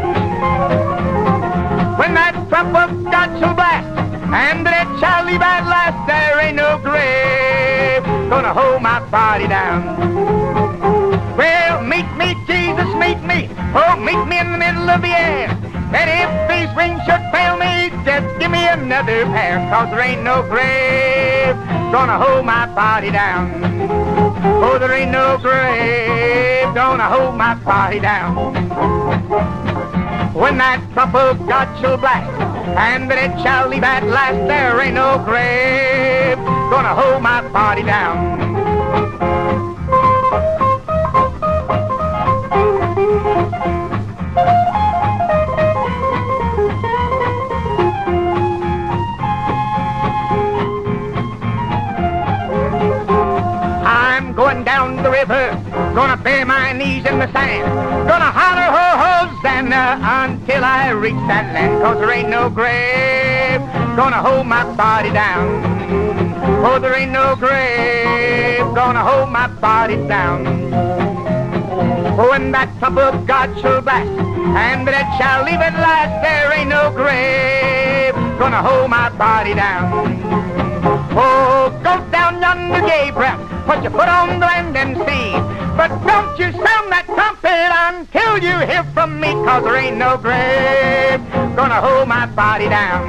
When that trump of God shall blast, and that it shall leave at last, there ain't no grave gonna hold my body down. Well, meet me, Jesus, meet me. Oh, meet me in the middle of the air. And if these wings should fail me, just give me another pair. Cause there ain't no grave gonna hold my body down. Oh, there ain't no grave gonna hold my body down. When that trump of God shall blast, and that it shall leave at last, there ain't no grave gonna hold my body down. Gonna bury my knees in the sand, gonna holler ho Hosanna until I reach that land, cause there ain't no grave gonna hold my body down. Oh, there ain't no grave gonna hold my body down. When that trump of God shall blast, and that shall leave at last, there ain't no grave gonna hold my body down. Oh, go down yonder, Gabriel, put your foot on the land and see. But don't you sound that trumpet until you hear from me, cause there ain't no grave gonna hold my body down.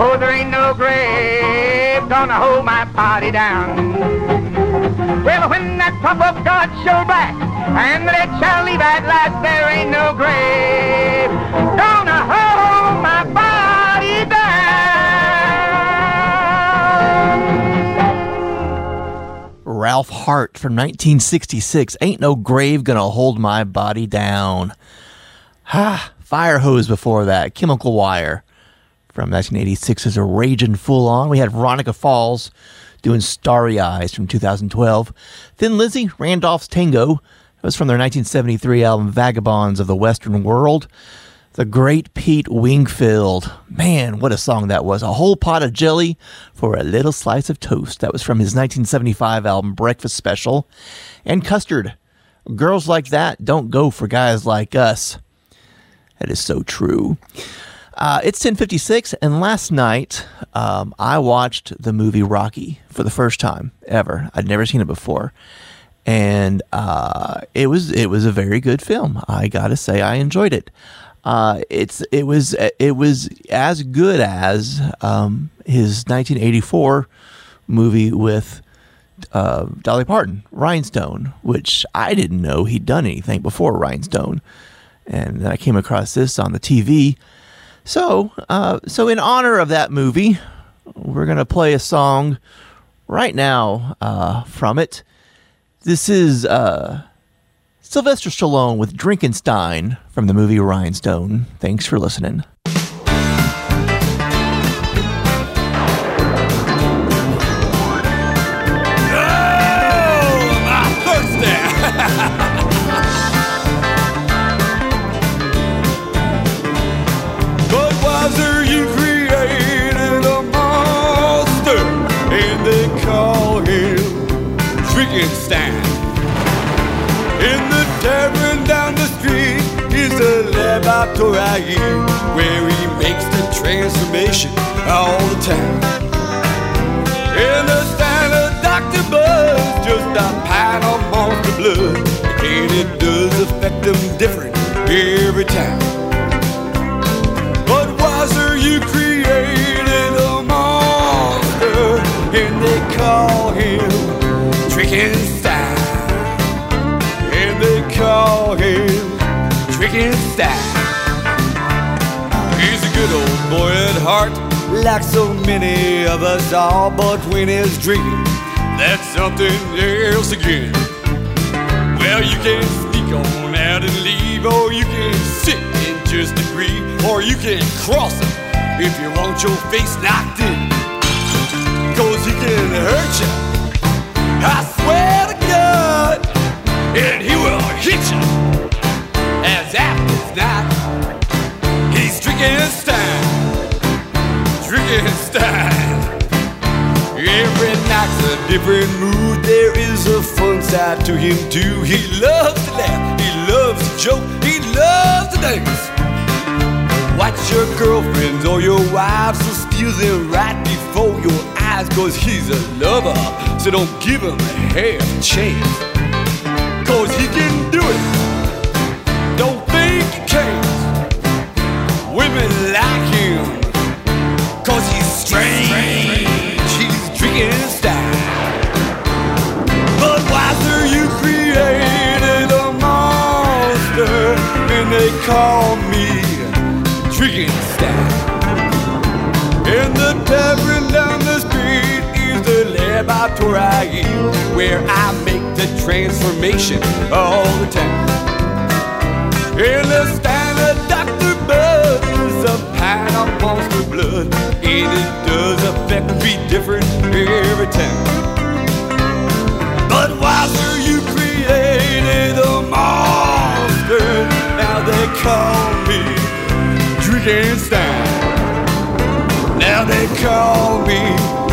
Oh, there ain't no grave gonna hold my body down. Well, when that trump of God shall blast, and that shall leave at last, there ain't no grave Ralph Hart from 1966. Ain't no grave gonna hold my body down. Ha! fIREHOSE before that. Chemical wire from 1986 is a Ragin', Full-On. We had Veronica Falls doing Starry Eyes from 2012. Thin Lizzy, Randolph's Tango. That was from their 1973 album Vagabonds of the Western World. The great Pete Wingfield. Man, what a song that was. A whole pot of jelly for a little slice of toast. That was from his 1975 album Breakfast Special. And Custard. Girls like that don't go for guys like us. That is so true. Uh, it's 1056, and last night um, I watched the movie Rocky for the first time ever. I'd never seen it before. And uh, it was it was a very good film. I gotta say, I enjoyed it. Uh, it's it was it was as good as um, his 1984 movie with uh, Dolly Parton, Rhinestone, which I didn't know he'd done anything before Rhinestone, and then I came across this on the TV. So, uh, so in honor of that movie, we're gonna play a song right now uh, from it. This is uh, Sylvester Stallone with Drinkenstein from the movie Rhinestone. Thanks for listening. Laboratory where he makes the transformation all the time. And the standard doctor buzz just a pint of monster blood, and it does affect them different every time. But wiser you created a monster, and they call him Drinkenstein. And they call him Drinkenstein. Like so many of us are. But when he's drinking, that's something else again. Well, you can sneak on out and leave, or you can sit and just agree, or you can cross him if you want your face knocked in. Cause he can hurt you. I swear to God, and he will hit you as apt as not. He's Drinkenstein. Every night's a different mood. There is a fun side to him too. He loves to laugh, he loves to joke, he loves to dance. Watch your girlfriends or your wives will steal them right before your eyes. Cause he's a lover, so don't give him a half chance. Cause he can do it. Don't think he can't. Women strange. He's drinking style. But wiser you created a monster. And they call me drinking style. And the tavern down the street is the laboratory where I make the transformation all the time. And the standard monster blood. And it does affect me different every time. But wiser you created a monster. Now they call me Drinkenstein. Now they call me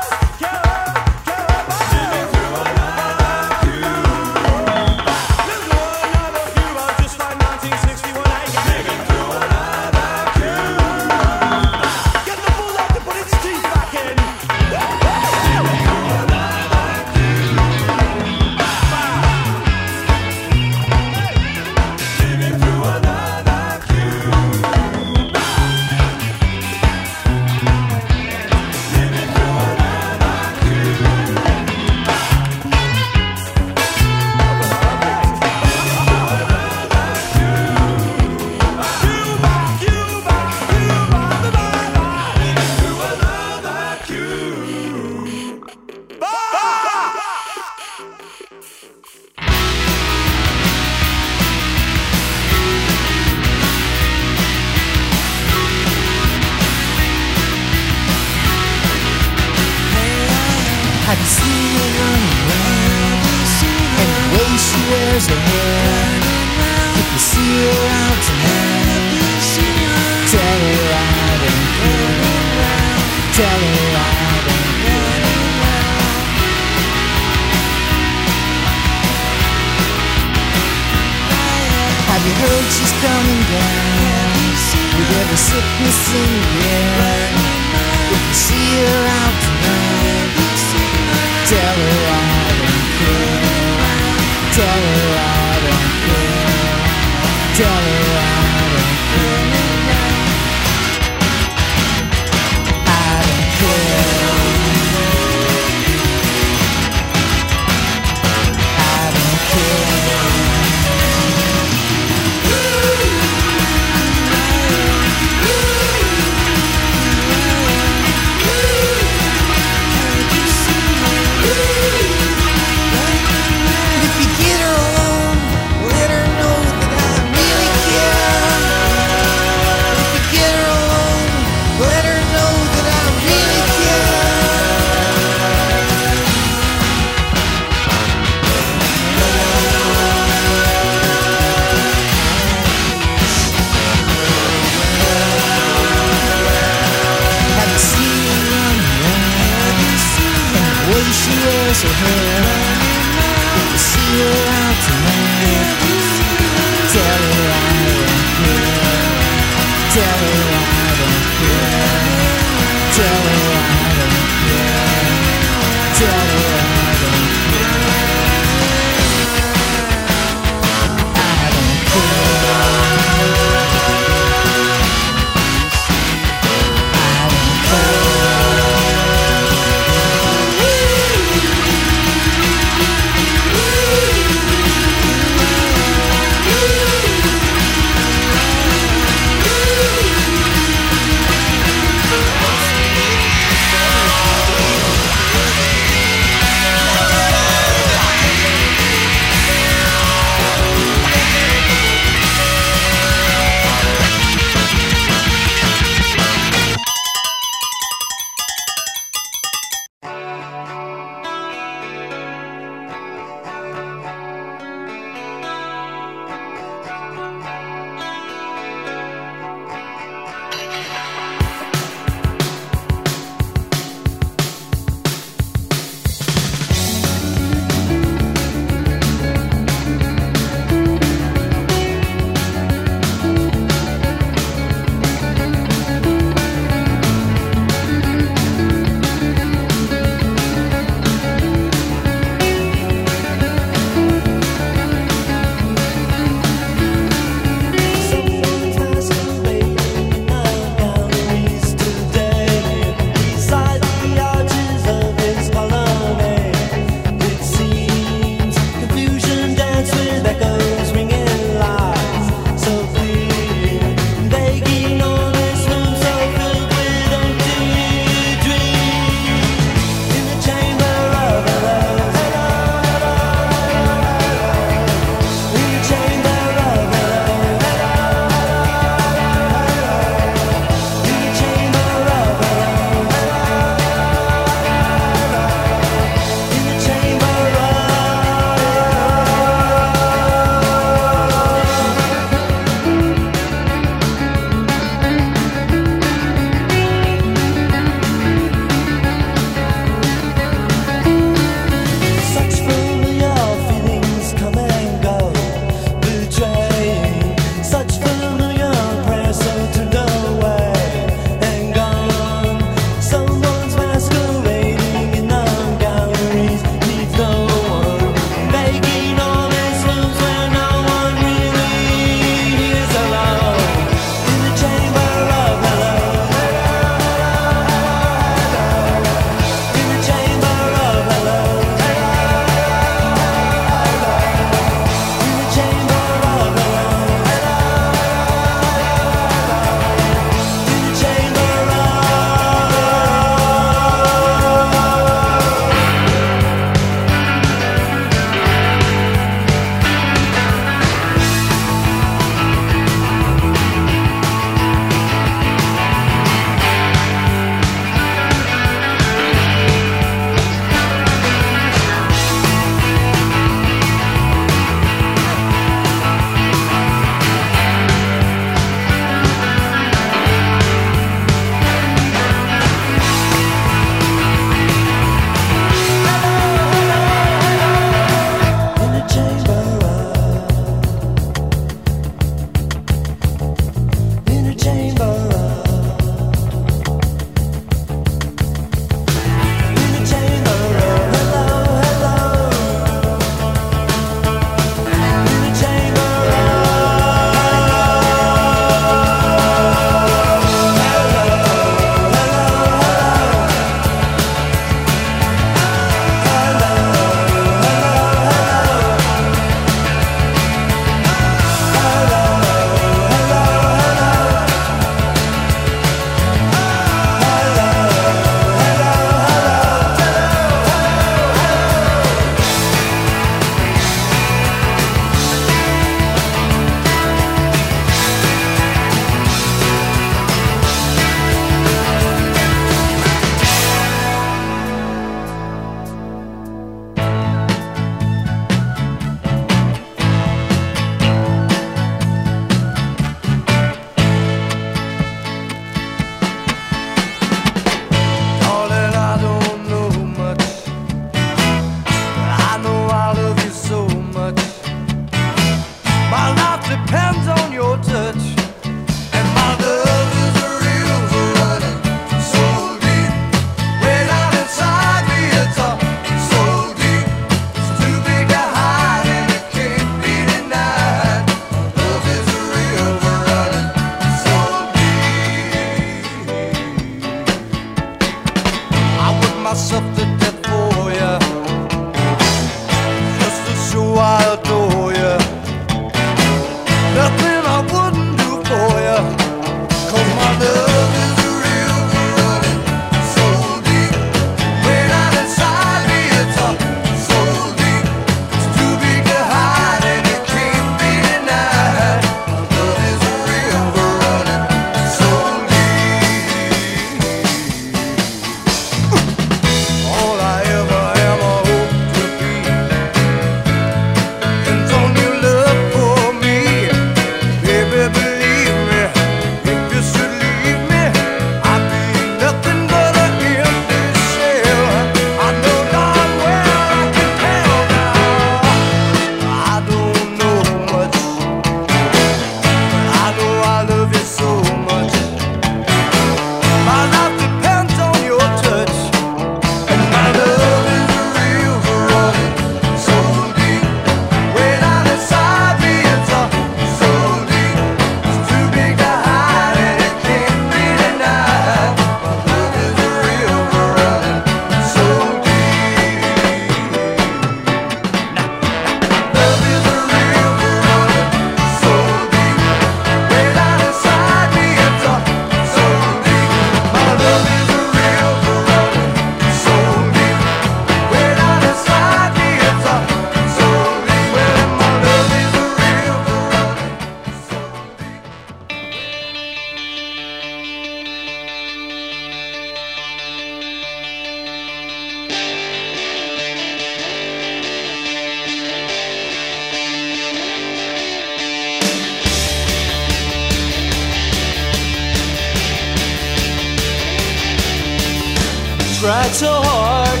Tried so hard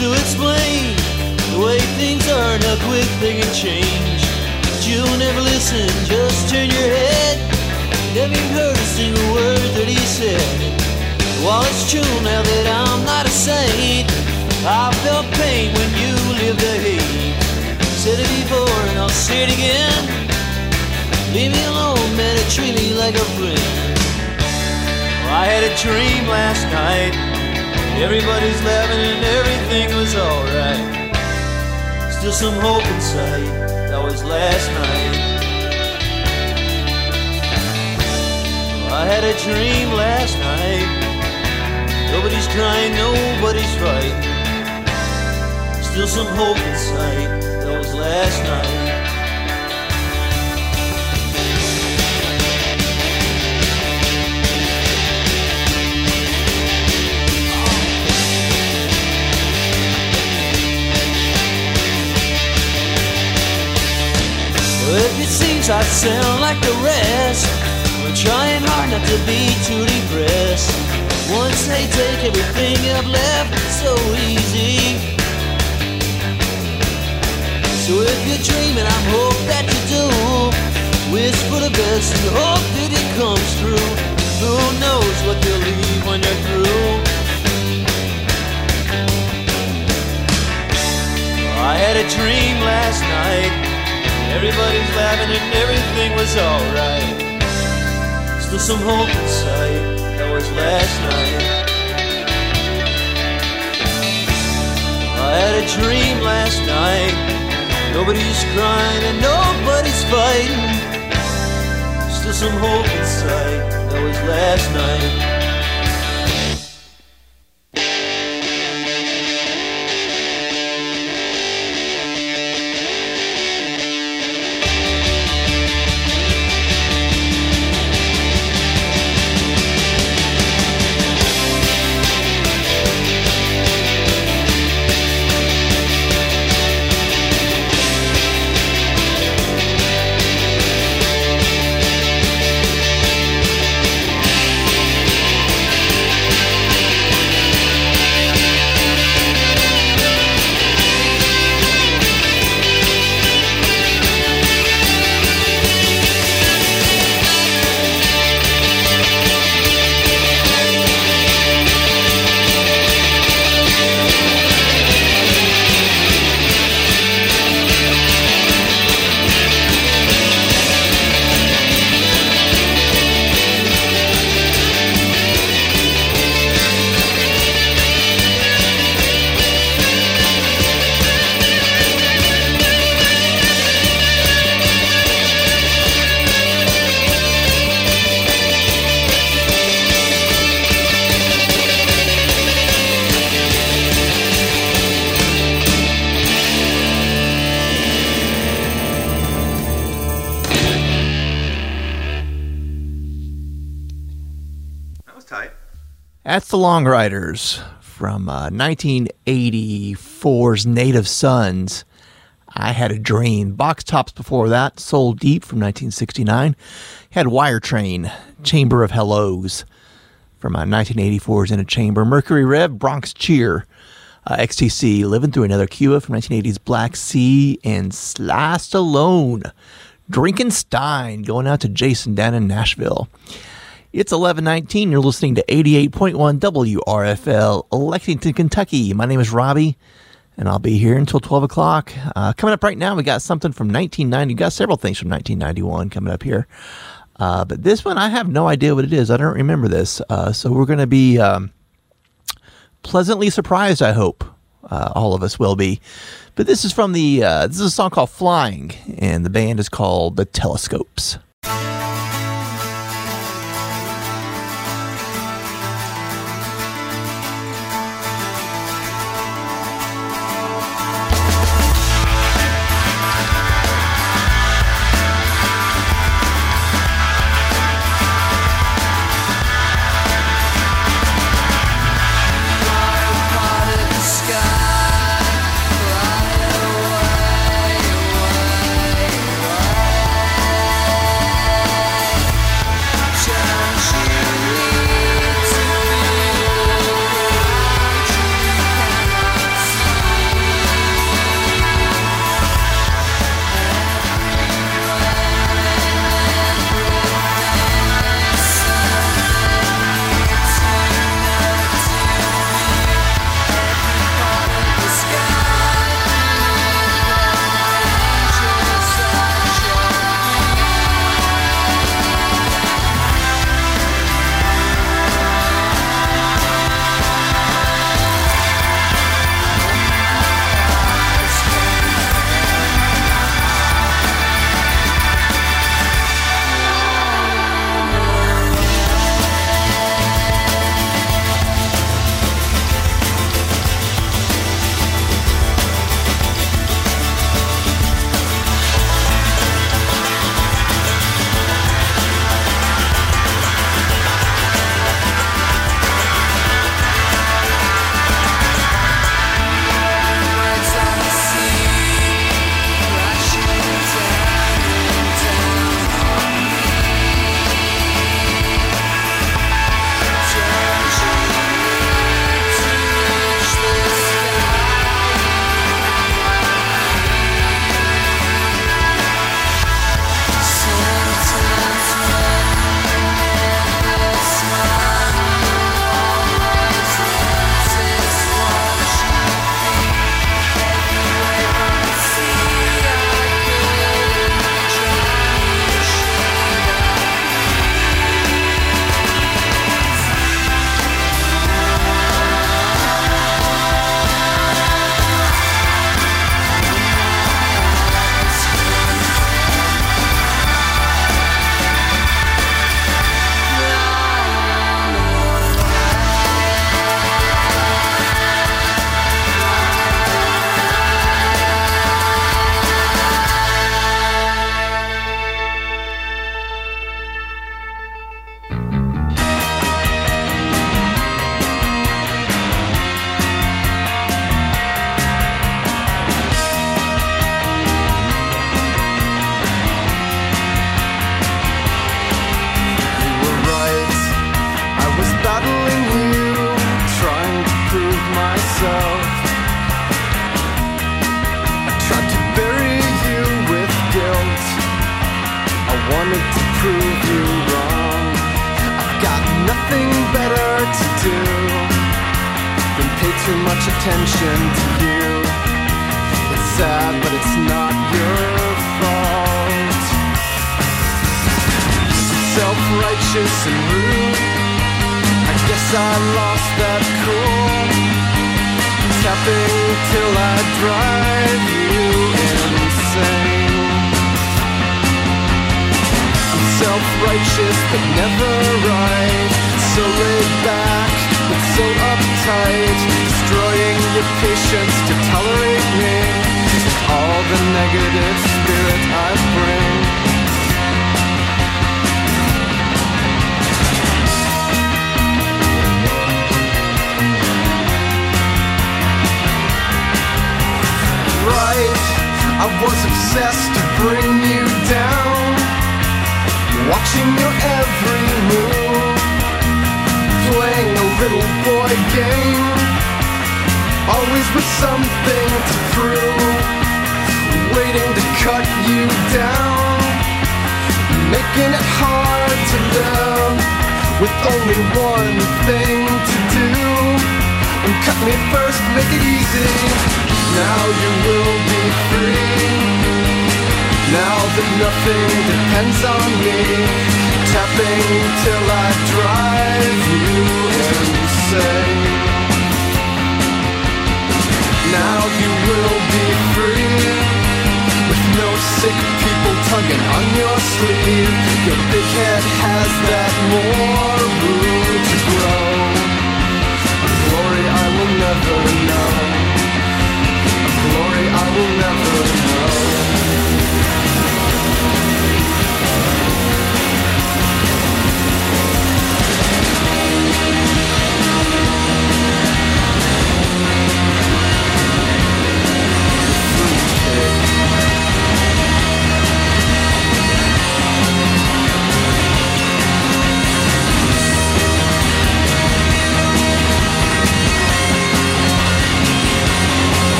to explain the way things are, no quick they can change. But you never listen, just turn your head. Never even heard a single word that he said. While it's true now that I'm not a saint, I felt pain when you lived the hate. Said it before and I'll say it again. Leave me alone, man, and treat me like a friend. I had a dream last night. Everybody's laughing and everything was alright. Still some hope in sight. That was last night. I had a dream last night. Nobody's crying, nobody's right. Still some hope in sight. That was last night. If it seems I sound like the rest, I'm trying hard not to be too depressed. Once they take everything I've left, it's so easy. So if you're dreaming, I hope that you do. Wish for the best and hope that it comes true. Who knows what you'll leave when you're through? I had a dream last night. Everybody's laughing and everything was alright. Still some hope in sight. That was last night. I had a dream last night. Nobody's crying and nobody's fighting. Still some hope in sight. That was last night. The Long Ryders from uh, 1984's Native Sons. I Had a Dream. Box Tops before that, Soul Deep from 1969. Had Wire Train, Chamber of Hellos from uh, 1984's In a Chamber. Mercury Rev, Bronx Cheer. Uh, XTC, Living Through Another Cuba from 1980's Black Sea. And Sly Alone, Drinkenstein, going out to Jason down in Nashville. It's 1119. You're listening to 88.1 WRFL, Lexington, Kentucky. My name is Robbie, and I'll be here until 12 o'clock. Uh, coming up right now, we got something from 1990. We got several things from 1991 coming up here. Uh, but this one, I have no idea what it is. I don't remember this. Uh, so we're going to be um, pleasantly surprised, I hope. Uh, all of us will be. But this is from the, uh, this is a song called Flying, and the band is called The Telescopes.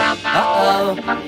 out. Uh oh.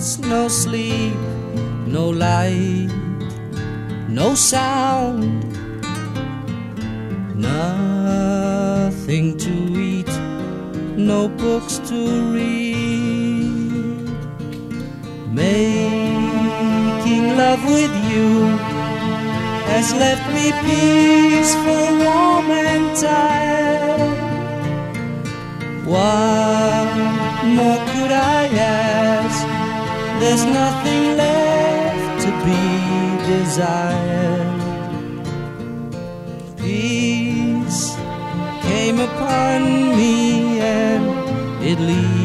nights, no sleep, no light, no sound, nothing to eat, no books to read. Making love with you has left me peaceful, warm, and tired. What more could I ask? There's nothing left to be desired. Peace came upon me and it leaves.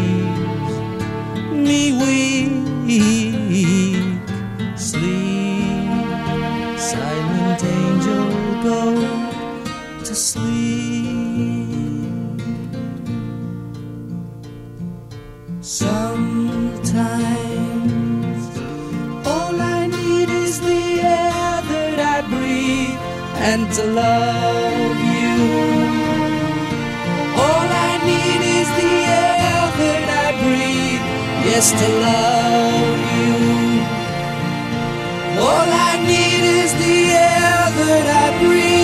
Yes, to love you. All I need is the air that I breathe.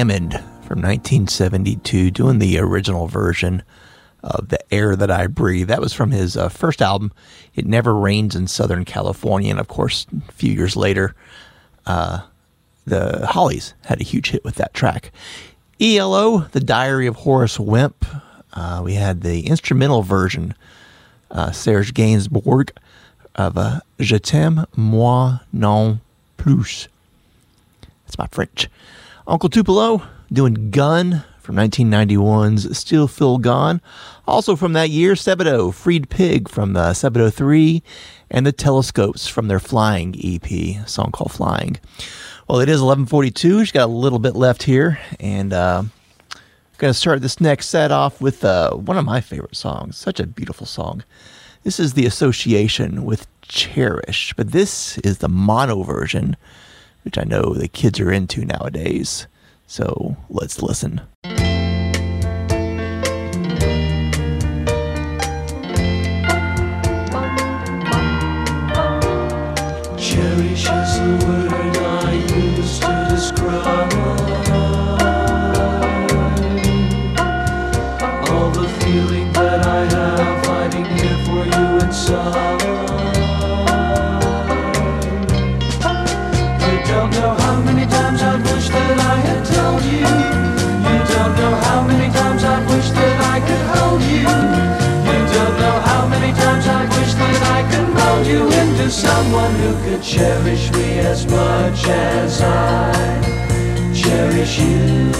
Hammond from 1972 doing the original version of The Air That I Breathe. That was from his uh, first album, It Never Rains in Southern California. And of course, a few years later, uh, the Hollies had a huge hit with that track. ELO, The Diary of Horace Wimp. Uh, we had the instrumental version, uh, Serge Gainsbourg, of uh, Je t'aime moi non plus. That's my French. Uncle Tupelo doing Gun from 1991's Still Feel Gone. Also from that year, Sebadoh, Freed Pig from the Sebadoh 3, and the Telescopes from their Flying EP, a song called Flying. Well, it is 1142. She's got a little bit left here, and uh, going to start this next set off with uh, one of my favorite songs. Such a beautiful song. This is the association with Cherish, but this is the mono version, which I know the kids are into nowadays. So let's listen. Cherish is the word I to describe into someone who could cherish me as much as I cherish you.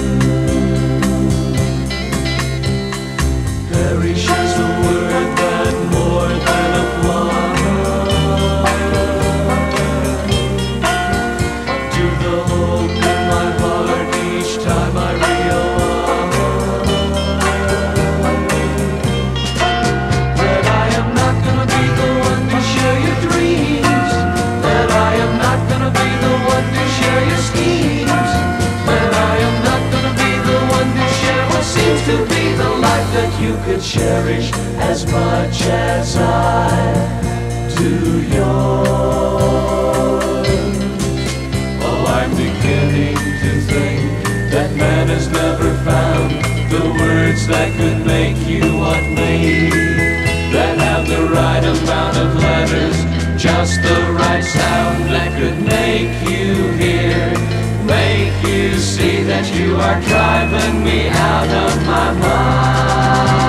Perish is the word could cherish as much as I do yours. Oh, I'm beginning to think that man has never found the words that could make you what me. That have the right amount of letters, just the right sound that could make you hear. Make you see that you are driving me out of my mind.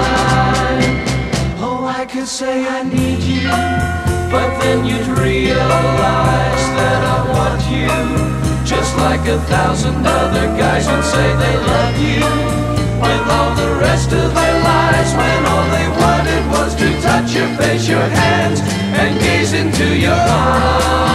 Say I need you, but then you'd realize that I want you. Just like a thousand other guys would say they love you. With all the rest of their lives, when all they wanted was to touch your face, your hands, and gaze into your eyes.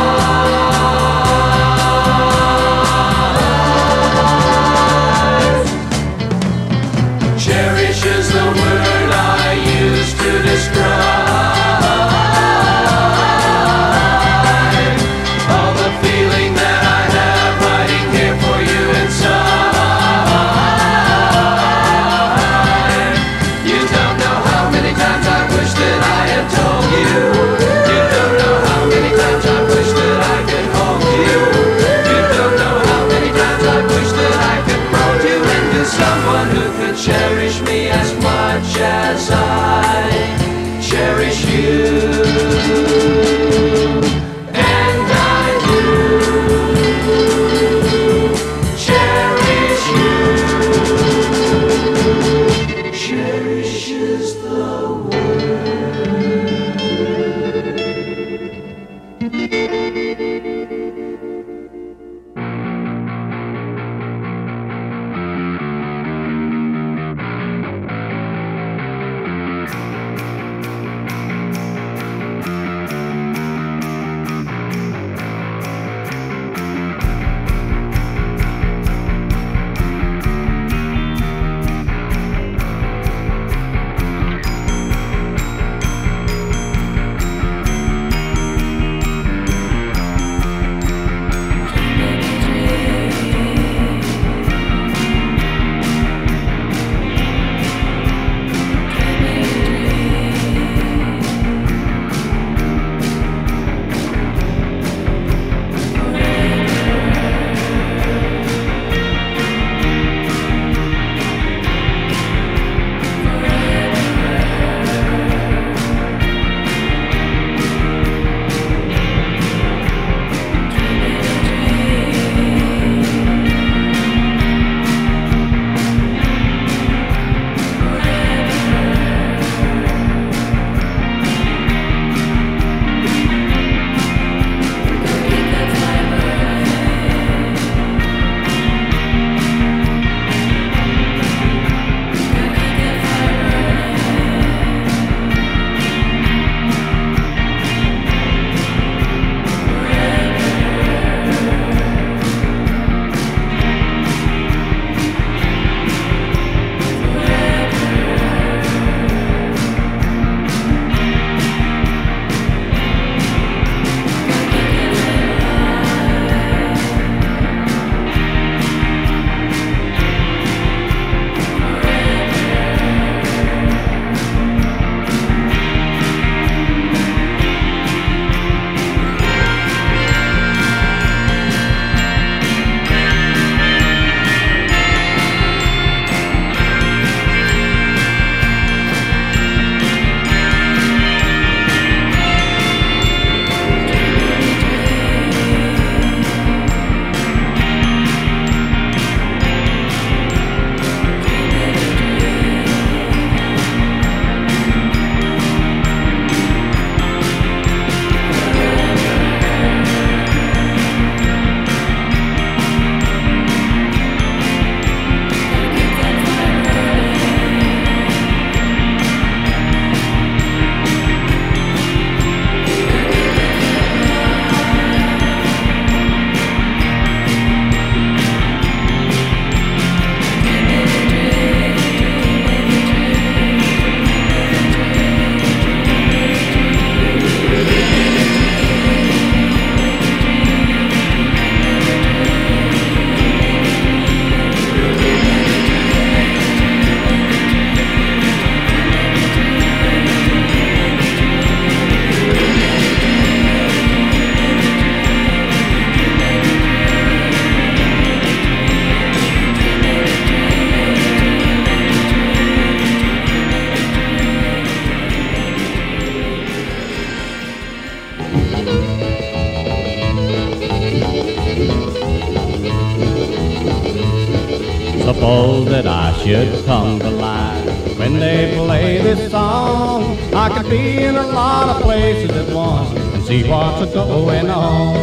Should come to life. When they play this song, I could be in a lot of places at once and see what's going on.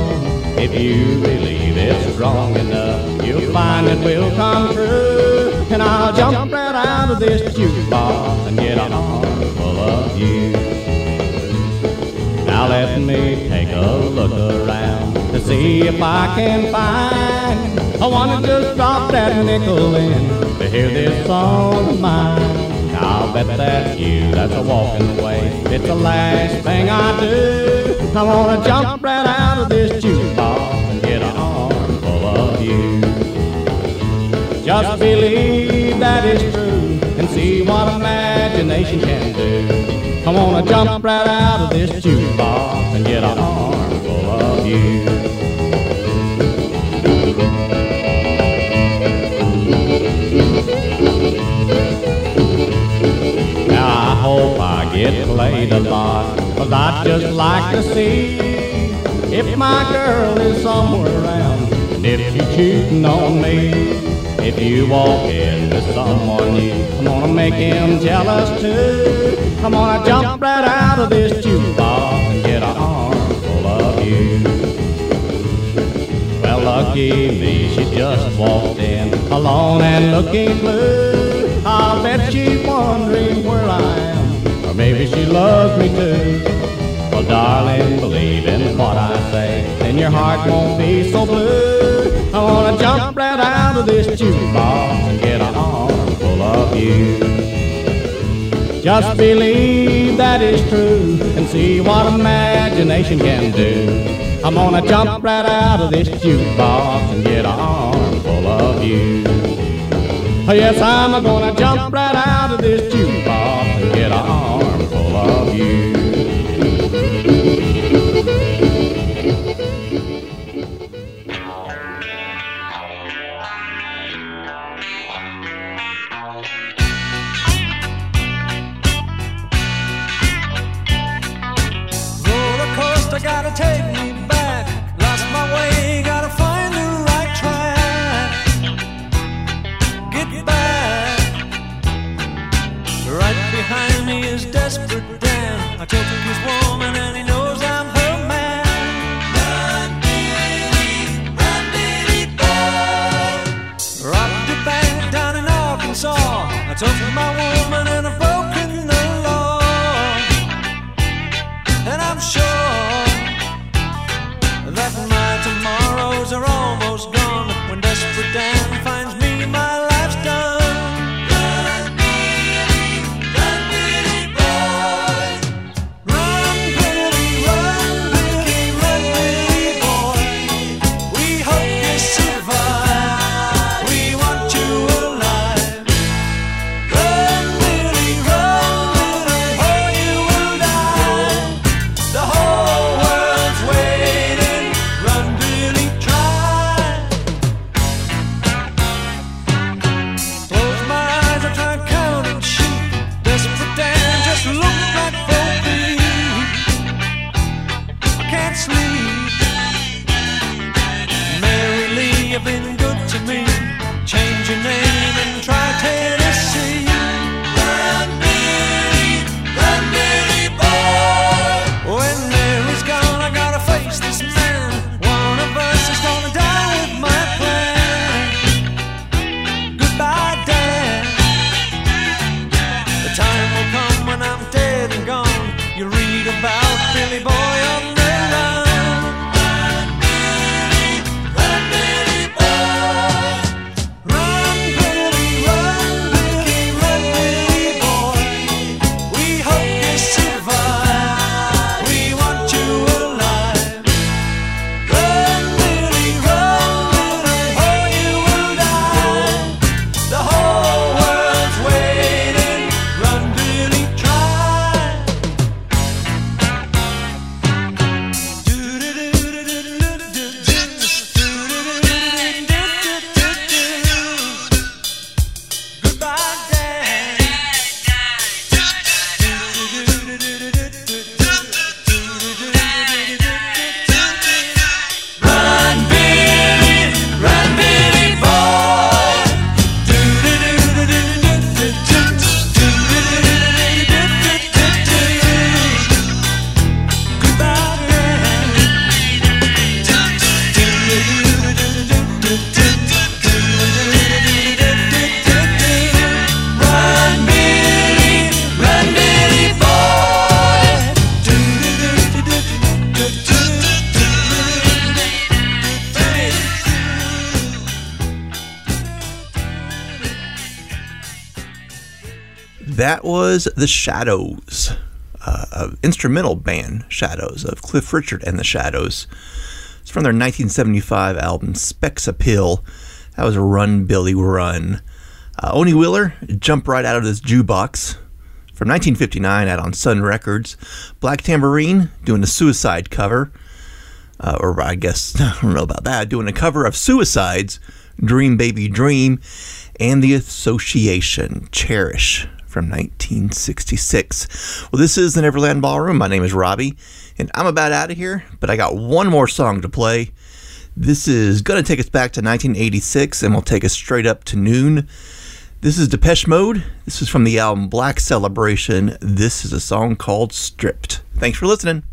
If you believe it's strong enough, you'll find it will come true. And I'll jump right out of this jukebox and get arm full of you. Now let me take a look around to see if I can find. I wanna just drop that nickel in to hear this song of mine. I'll bet that's you that's a walking away. It's the last thing I do. I wanna jump right out of this jukebox and get an arm full of you. Just believe that is true and see what imagination can do. I wanna jump right out of this jukebox and get an arm full of you. I get played a lot, cause I'd just like to see if my girl is somewhere around and if she's cheating on me. If you walk in with someone new, I'm gonna make him jealous too. I'm gonna jump right out of this jukebox and get an arm full of you. Well, lucky me, she just walked in, alone and looking blue. I'll bet she's wondering where I am, or maybe she loves me too. Well, darling, believe in what I say, then your heart won't be so blue. I wanna jump right out of this jukebox and get an arm full of you. Just believe that is true and see what imagination can do. I'm gonna jump right out of this jukebox and get an arm full of you. Yes, I'm gonna jump right out of this jukebox and get an of you. That was The Shadows, uh, instrumental band Shadows of Cliff Richard and the Shadows. It's from their 1975 album Specs Appeal. That was Run Billy Run. Uh, Onie Wheeler jumped right out of this jukebox from 1959 out on Sun Records. Black Tambourine doing a suicide cover. Uh, or I guess, I don't know about that, doing a cover of Suicide's Dream Baby Dream and The Association Cherish from 1966. Well, this is the Neverland Ballroom. My name is Robbie, and I'm about out of here, but I got one more song to play. This is going to take us back to 1986 and will take us straight up to noon. This is Depeche Mode. This is from the album Black Celebration. This is a song called Stripped. Thanks for listening.